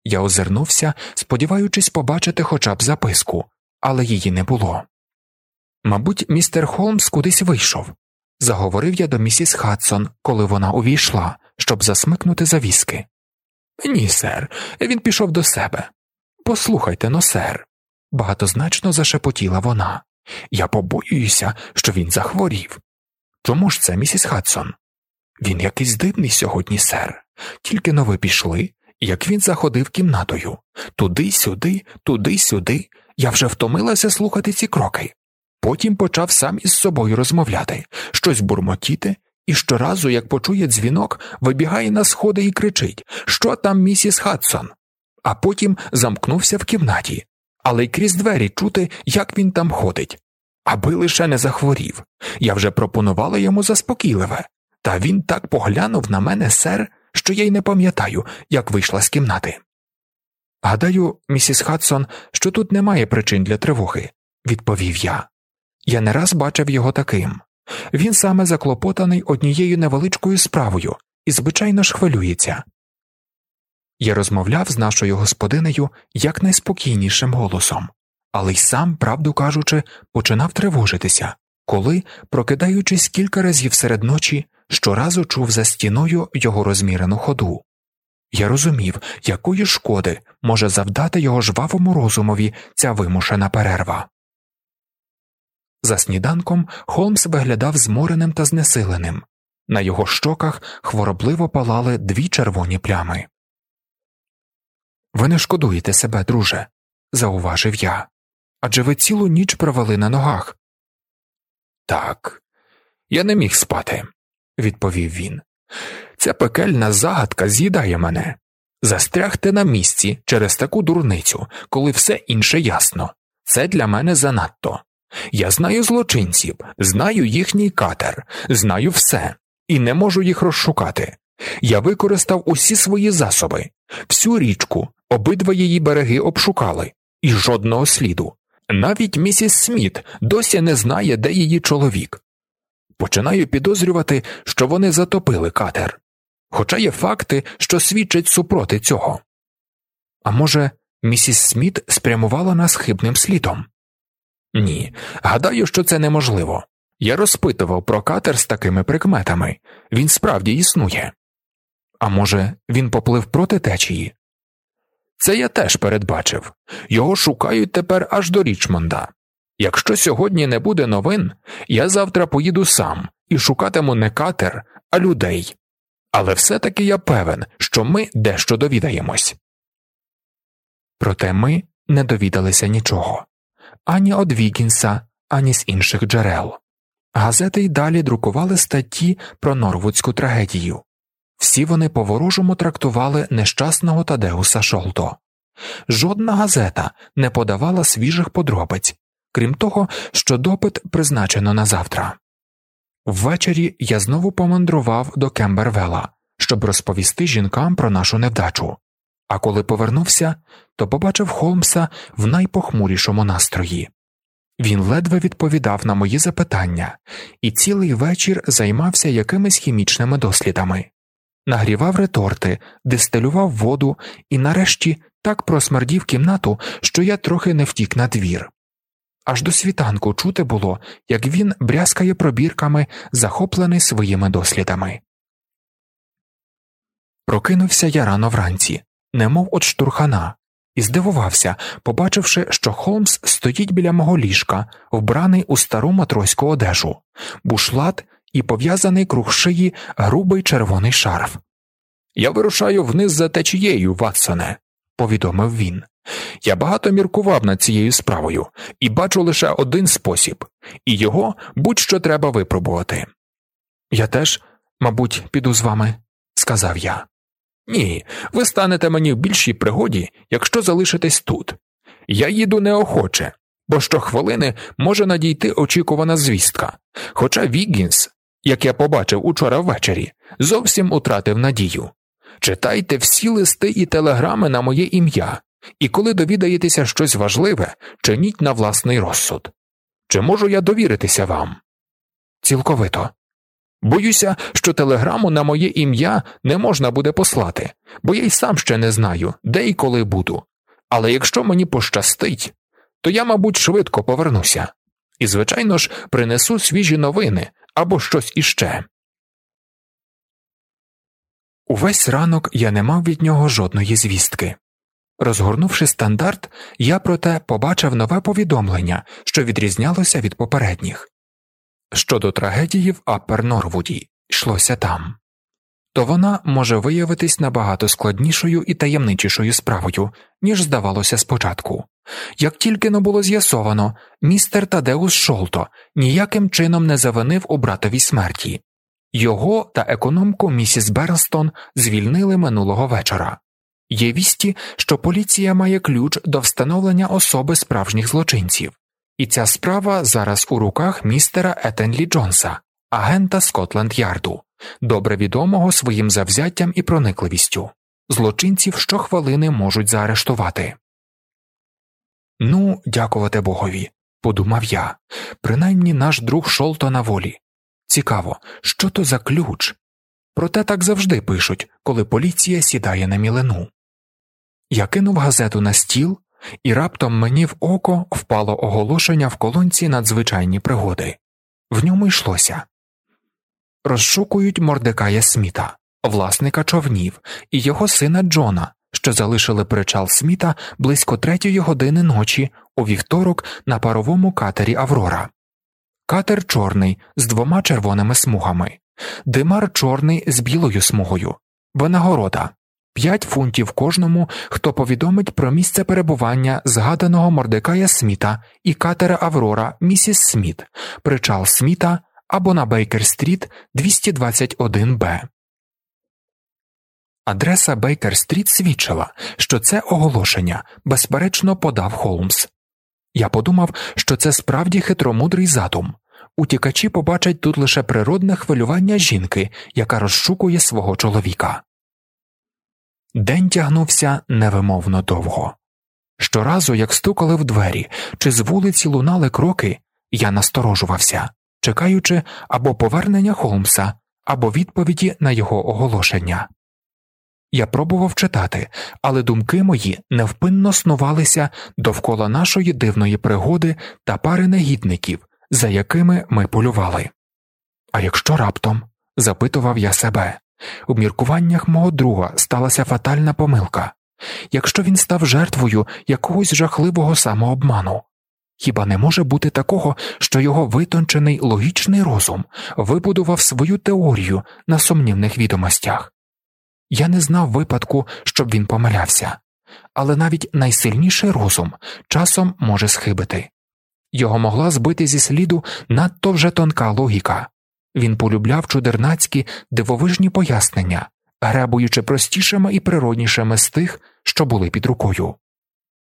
Я озирнувся, сподіваючись побачити хоча б записку, але її не було. Мабуть, містер Холмс кудись вийшов. Заговорив я до місіс Хадсон, коли вона увійшла, щоб засмикнути завіски. Ні, сер, він пішов до себе. Послухайте но, сер, багатозначно зашепотіла вона. Я побоююся, що він захворів. Чому ж це, місіс Хадсон? Він якийсь дивний сьогодні, сер, тільки но ви пішли, як він заходив кімнатою туди сюди, туди сюди. Я вже втомилася слухати ці кроки. Потім почав сам із собою розмовляти, щось бурмотіти, і щоразу, як почує дзвінок, вибігає на сходи і кричить Що там, місіс Хадсон? А потім замкнувся в кімнаті, але й крізь двері чути, як він там ходить. Аби лише не захворів. Я вже пропонувала йому заспокійливе, та він так поглянув на мене, сер, що я й не пам'ятаю, як вийшла з кімнати. Гадаю, місіс Хадсон, що тут немає причин для тривоги, відповів я. Я не раз бачив його таким. Він саме заклопотаний однією невеличкою справою і, звичайно ж, хвилюється. Я розмовляв з нашою господинею якнайспокійнішим голосом, але й сам, правду кажучи, починав тривожитися, коли, прокидаючись кілька разів серед ночі, щоразу чув за стіною його розмірену ходу. Я розумів, якої шкоди може завдати його жвавому розумові ця вимушена перерва. За сніданком Холмс виглядав змореним та знесиленим, на його щоках хворобливо палали дві червоні плями. Ви не шкодуєте себе, друже, зауважив я. Адже ви цілу ніч провели на ногах. Так, я не міг спати, відповів він. Ця пекельна загадка з'їдає мене. Застрягти на місці через таку дурницю, коли все інше ясно. Це для мене занадто. Я знаю злочинців, знаю їхній катер, знаю все, і не можу їх розшукати, Я використав усі свої засоби, всю річку, обидва її береги обшукали, і жодного сліду. Навіть місіс Сміт досі не знає, де її чоловік. Починаю підозрювати, що вони затопили катер, хоча є факти, що свідчать супроти цього. А може, місіс Сміт спрямувала нас хибним слідом? Ні, гадаю, що це неможливо. Я розпитував про катер з такими прикметами він справді існує. А може, він поплив проти течії? Це я теж передбачив його шукають тепер аж до Річмонда. Якщо сьогодні не буде новин, я завтра поїду сам і шукатиму не катер, а людей. Але все таки я певен, що ми дещо довідаємось. Проте ми не довідалися нічого ані од Вікінса, ані з інших джерел. Газети й далі друкували статті про норвудську трагедію. Всі вони по ворожому трактували нещасного Тадеуса Шолто. Жодна газета не подавала свіжих подробиць, крім того, що допит призначено на завтра. Ввечері я знову помандрував до Кембервела, щоб розповісти жінкам про нашу невдачу, а коли повернувся, то побачив Холмса в найпохмурішому настрої. Він ледве відповідав на мої запитання і цілий вечір займався якимись хімічними дослідами, нагрівав реторти, дистилював воду і, нарешті, так просмердів кімнату, що я трохи не втік на двір. Аж до світанку чути було, як він брязкає пробірками, захоплений своїми дослідами. Прокинувся я рано вранці, немов от штурхана, і здивувався, побачивши, що Холмс стоїть біля мого ліжка, вбраний у стару матроську одежу, бушлат і пов'язаний круг шиї грубий червоний шарф. Я вирушаю вниз за течією, Ватсоне, повідомив він. Я багато міркував над цією справою і бачу лише один спосіб, і його будь що треба випробувати. Я теж, мабуть, піду з вами, сказав я. Ні, ви станете мені в більшій пригоді, якщо залишитесь тут. Я їду неохоче, бо щохвилини може надійти очікувана звістка, хоча Віггінс, як я побачив учора ввечері, зовсім утратив надію. Читайте всі листи і телеграми на моє ім'я, і коли довідаєтеся щось важливе, чиніть на власний розсуд. Чи можу я довіритися вам? Цілковито. Боюся, що телеграму на моє ім'я не можна буде послати, бо я й сам ще не знаю, де і коли буду. Але якщо мені пощастить, то я, мабуть, швидко повернуся і, звичайно ж, принесу свіжі новини або щось іще. Увесь ранок я не мав від нього жодної звістки. Розгорнувши стандарт, я проте побачив нове повідомлення, що відрізнялося від попередніх. Щодо трагедії в Аппер Норвуді йшлося там, то вона може виявитись набагато складнішою і таємничішою справою, ніж здавалося спочатку. Як тільки не було з'ясовано, містер Тадеус Шолто ніяким чином не завинив у братовій смерті, його та економку місіс Бернстон звільнили минулого вечора. Є вісті, що поліція має ключ до встановлення особи справжніх злочинців, і ця справа зараз у руках містера Етенлі Джонса, агента Скотленд Ярду, добре відомого своїм завзяттям і проникливістю. Злочинців щохвилини можуть заарештувати. Ну, дякувати Богові, подумав я. Принаймні наш друг Шолто на волі. Цікаво, що то за ключ? Проте так завжди пишуть, коли поліція сідає на мілину. Я кинув газету на стіл, і раптом мені в око впало оголошення в колонці надзвичайні пригоди. В ньому йшлося розшукують Мордекая Сміта, власника човнів, і його сина Джона, що залишили причал Сміта близько третьої години ночі у вівторок на паровому катері Аврора. Катер чорний з двома червоними смугами, димар чорний з білою смугою, винагорода 5 фунтів кожному, хто повідомить про місце перебування згаданого Мордекая Сміта і катера Аврора місіс Сміт, причал Сміта або на Бейкер Стріт 221 Б. Адреса Бейкер Стріт свідчила, що це оголошення безперечно подав Холмс. Я подумав, що це справді хитромудрий задум утікачі побачать тут лише природне хвилювання жінки, яка розшукує свого чоловіка. День тягнувся невимовно довго. Щоразу, як стукали в двері, чи з вулиці лунали кроки, я насторожувався, чекаючи або повернення Холмса, або відповіді на його оголошення. Я пробував читати, але думки мої невпинно снувалися довкола нашої дивної пригоди та пари негідників, за якими ми полювали. А якщо раптом, запитував я себе, у міркуваннях мого друга сталася фатальна помилка якщо він став жертвою якогось жахливого самообману, хіба не може бути такого, що його витончений логічний розум вибудував свою теорію на сумнівних відомостях? Я не знав випадку, щоб він помилявся, але навіть найсильніший розум часом може схибити. Його могла збити зі сліду надто вже тонка логіка. Він полюбляв чудернацькі дивовижні пояснення, гребуючи простішими і природнішими з тих, що були під рукою.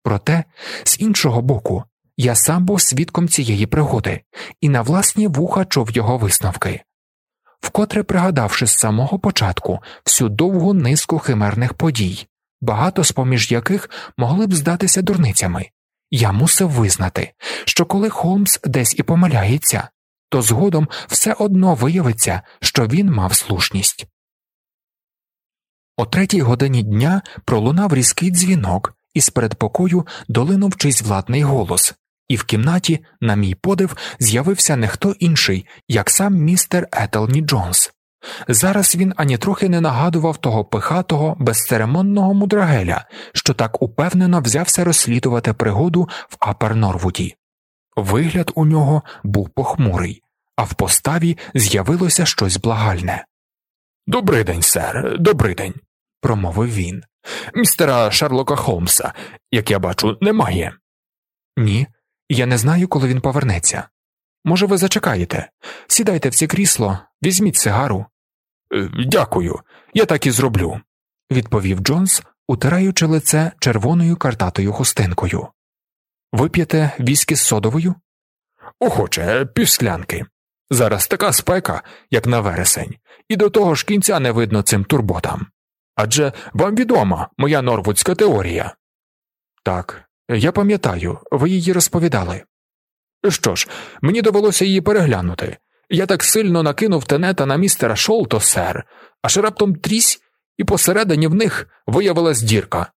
Проте, з іншого боку, я сам був свідком цієї пригоди і на власні вуха чув його висновки. Вкотре пригадавши з самого початку всю довгу низку химерних подій, багато з поміж яких могли б здатися дурницями, я мусив визнати, що коли Холмс десь і помиляється, то згодом все одно виявиться, що він мав слушність. О третій годині дня пролунав різкий дзвінок, і з передпокою долинув чийсь владний голос, і в кімнаті, на мій подив, з'явився не хто інший, як сам містер Етелні Джонс. Зараз він ані трохи не нагадував того пихатого, безцеремонного мудрагеля, що так упевнено взявся розслідувати пригоду в Апер Норвуді. Вигляд у нього був похмурий, а в поставі з'явилося щось благальне. «Добрий день, сер, добрий день», – промовив він. Містера Шерлока Холмса, як я бачу, немає. Ні, я не знаю, коли він повернеться. Може, ви зачекаєте? Сідайте в це крісло, візьміть сигару. «Е, дякую, я так і зроблю, відповів Джонс, утираючи лице червоною картатою хустинкою. Вип'єте віскі з содовою? Охоче, півсклянки. Зараз така спека, як на вересень, і до того ж кінця не видно цим турботам. Адже вам відома моя норвудська теорія. Так, я пам'ятаю, ви її розповідали. Що ж, мені довелося її переглянути. Я так сильно накинув тенета на містера Шолто, сер, аж раптом трісь, і посередині в них виявилась дірка.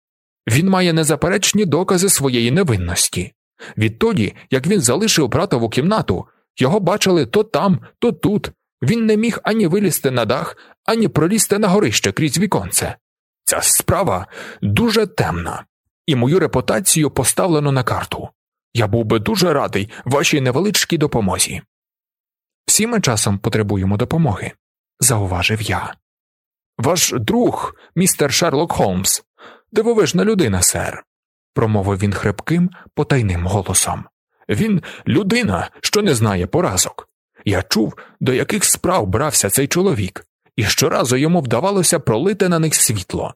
Він має незаперечні докази своєї невинності. Відтоді, як він залишив братову кімнату, його бачили то там, то тут. Він не міг ані вилізти на дах, ані пролізти на горище крізь віконце. Ця справа дуже темна, і мою репутацію поставлено на карту. Я був би дуже радий вашій невеличкій допомозі. Всі ми часом потребуємо допомоги, зауважив я. Ваш друг, містер Шерлок Холмс, дивовижна людина, сер, промовив він хрипким, потайним голосом. Він людина, що не знає поразок. Я чув, до яких справ брався цей чоловік, і щоразу йому вдавалося пролити на них світло.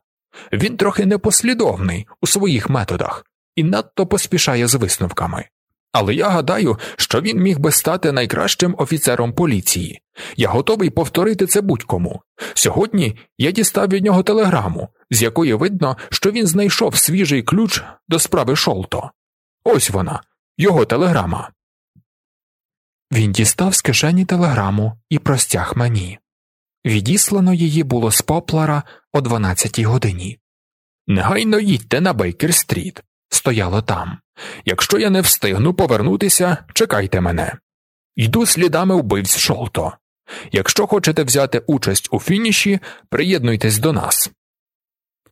Він трохи непослідовний у своїх методах і надто поспішає з висновками. Але я гадаю, що він міг би стати найкращим офіцером поліції. Я готовий повторити це будь-кому. Сьогодні я дістав від нього телеграму, з якої видно, що він знайшов свіжий ключ до справи Шолто. Ось вона, його телеграма. Він дістав з кишені телеграму і простяг мені. Відіслано її було з поплара о 12 годині. Негайно їдьте на Бейкер стріт. Стояло там. Якщо я не встигну повернутися, чекайте мене. Йду слідами вбивць Шолто. Якщо хочете взяти участь у фініші, приєднуйтесь до нас.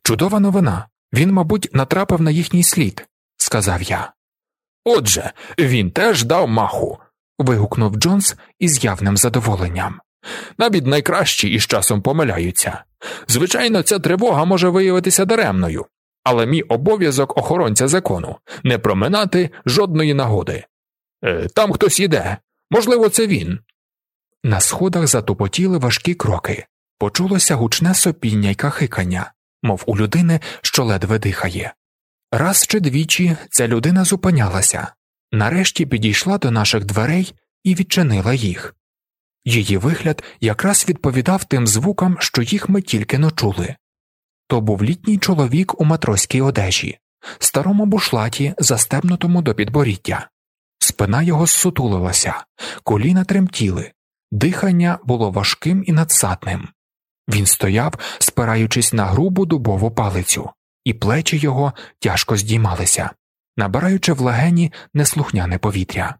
Чудова новина. Він, мабуть, натрапив на їхній слід, сказав я. Отже, він теж дав маху. вигукнув Джонс із явним задоволенням. Навіть найкращі із часом помиляються. Звичайно, ця тривога може виявитися даремною, але мій обов'язок охоронця закону не проминати жодної нагоди. Е, там хтось іде, можливо, це він. На сходах затупотіли важкі кроки, почулося гучне сопіння й кахикання, мов у людини, що ледве дихає. Раз чи двічі ця людина зупинялася, нарешті підійшла до наших дверей і відчинила їх. Її вигляд якраз відповідав тим звукам, що їх ми тільки но чули. То був літній чоловік у матроській одежі, старому бушлаті, застебнутому до підборіддя. Спина його зсутулилася, коліна тремтіли, дихання було важким і надсадним. Він стояв, спираючись на грубу дубову палицю, і плечі його тяжко здіймалися, набираючи в легені неслухняне повітря.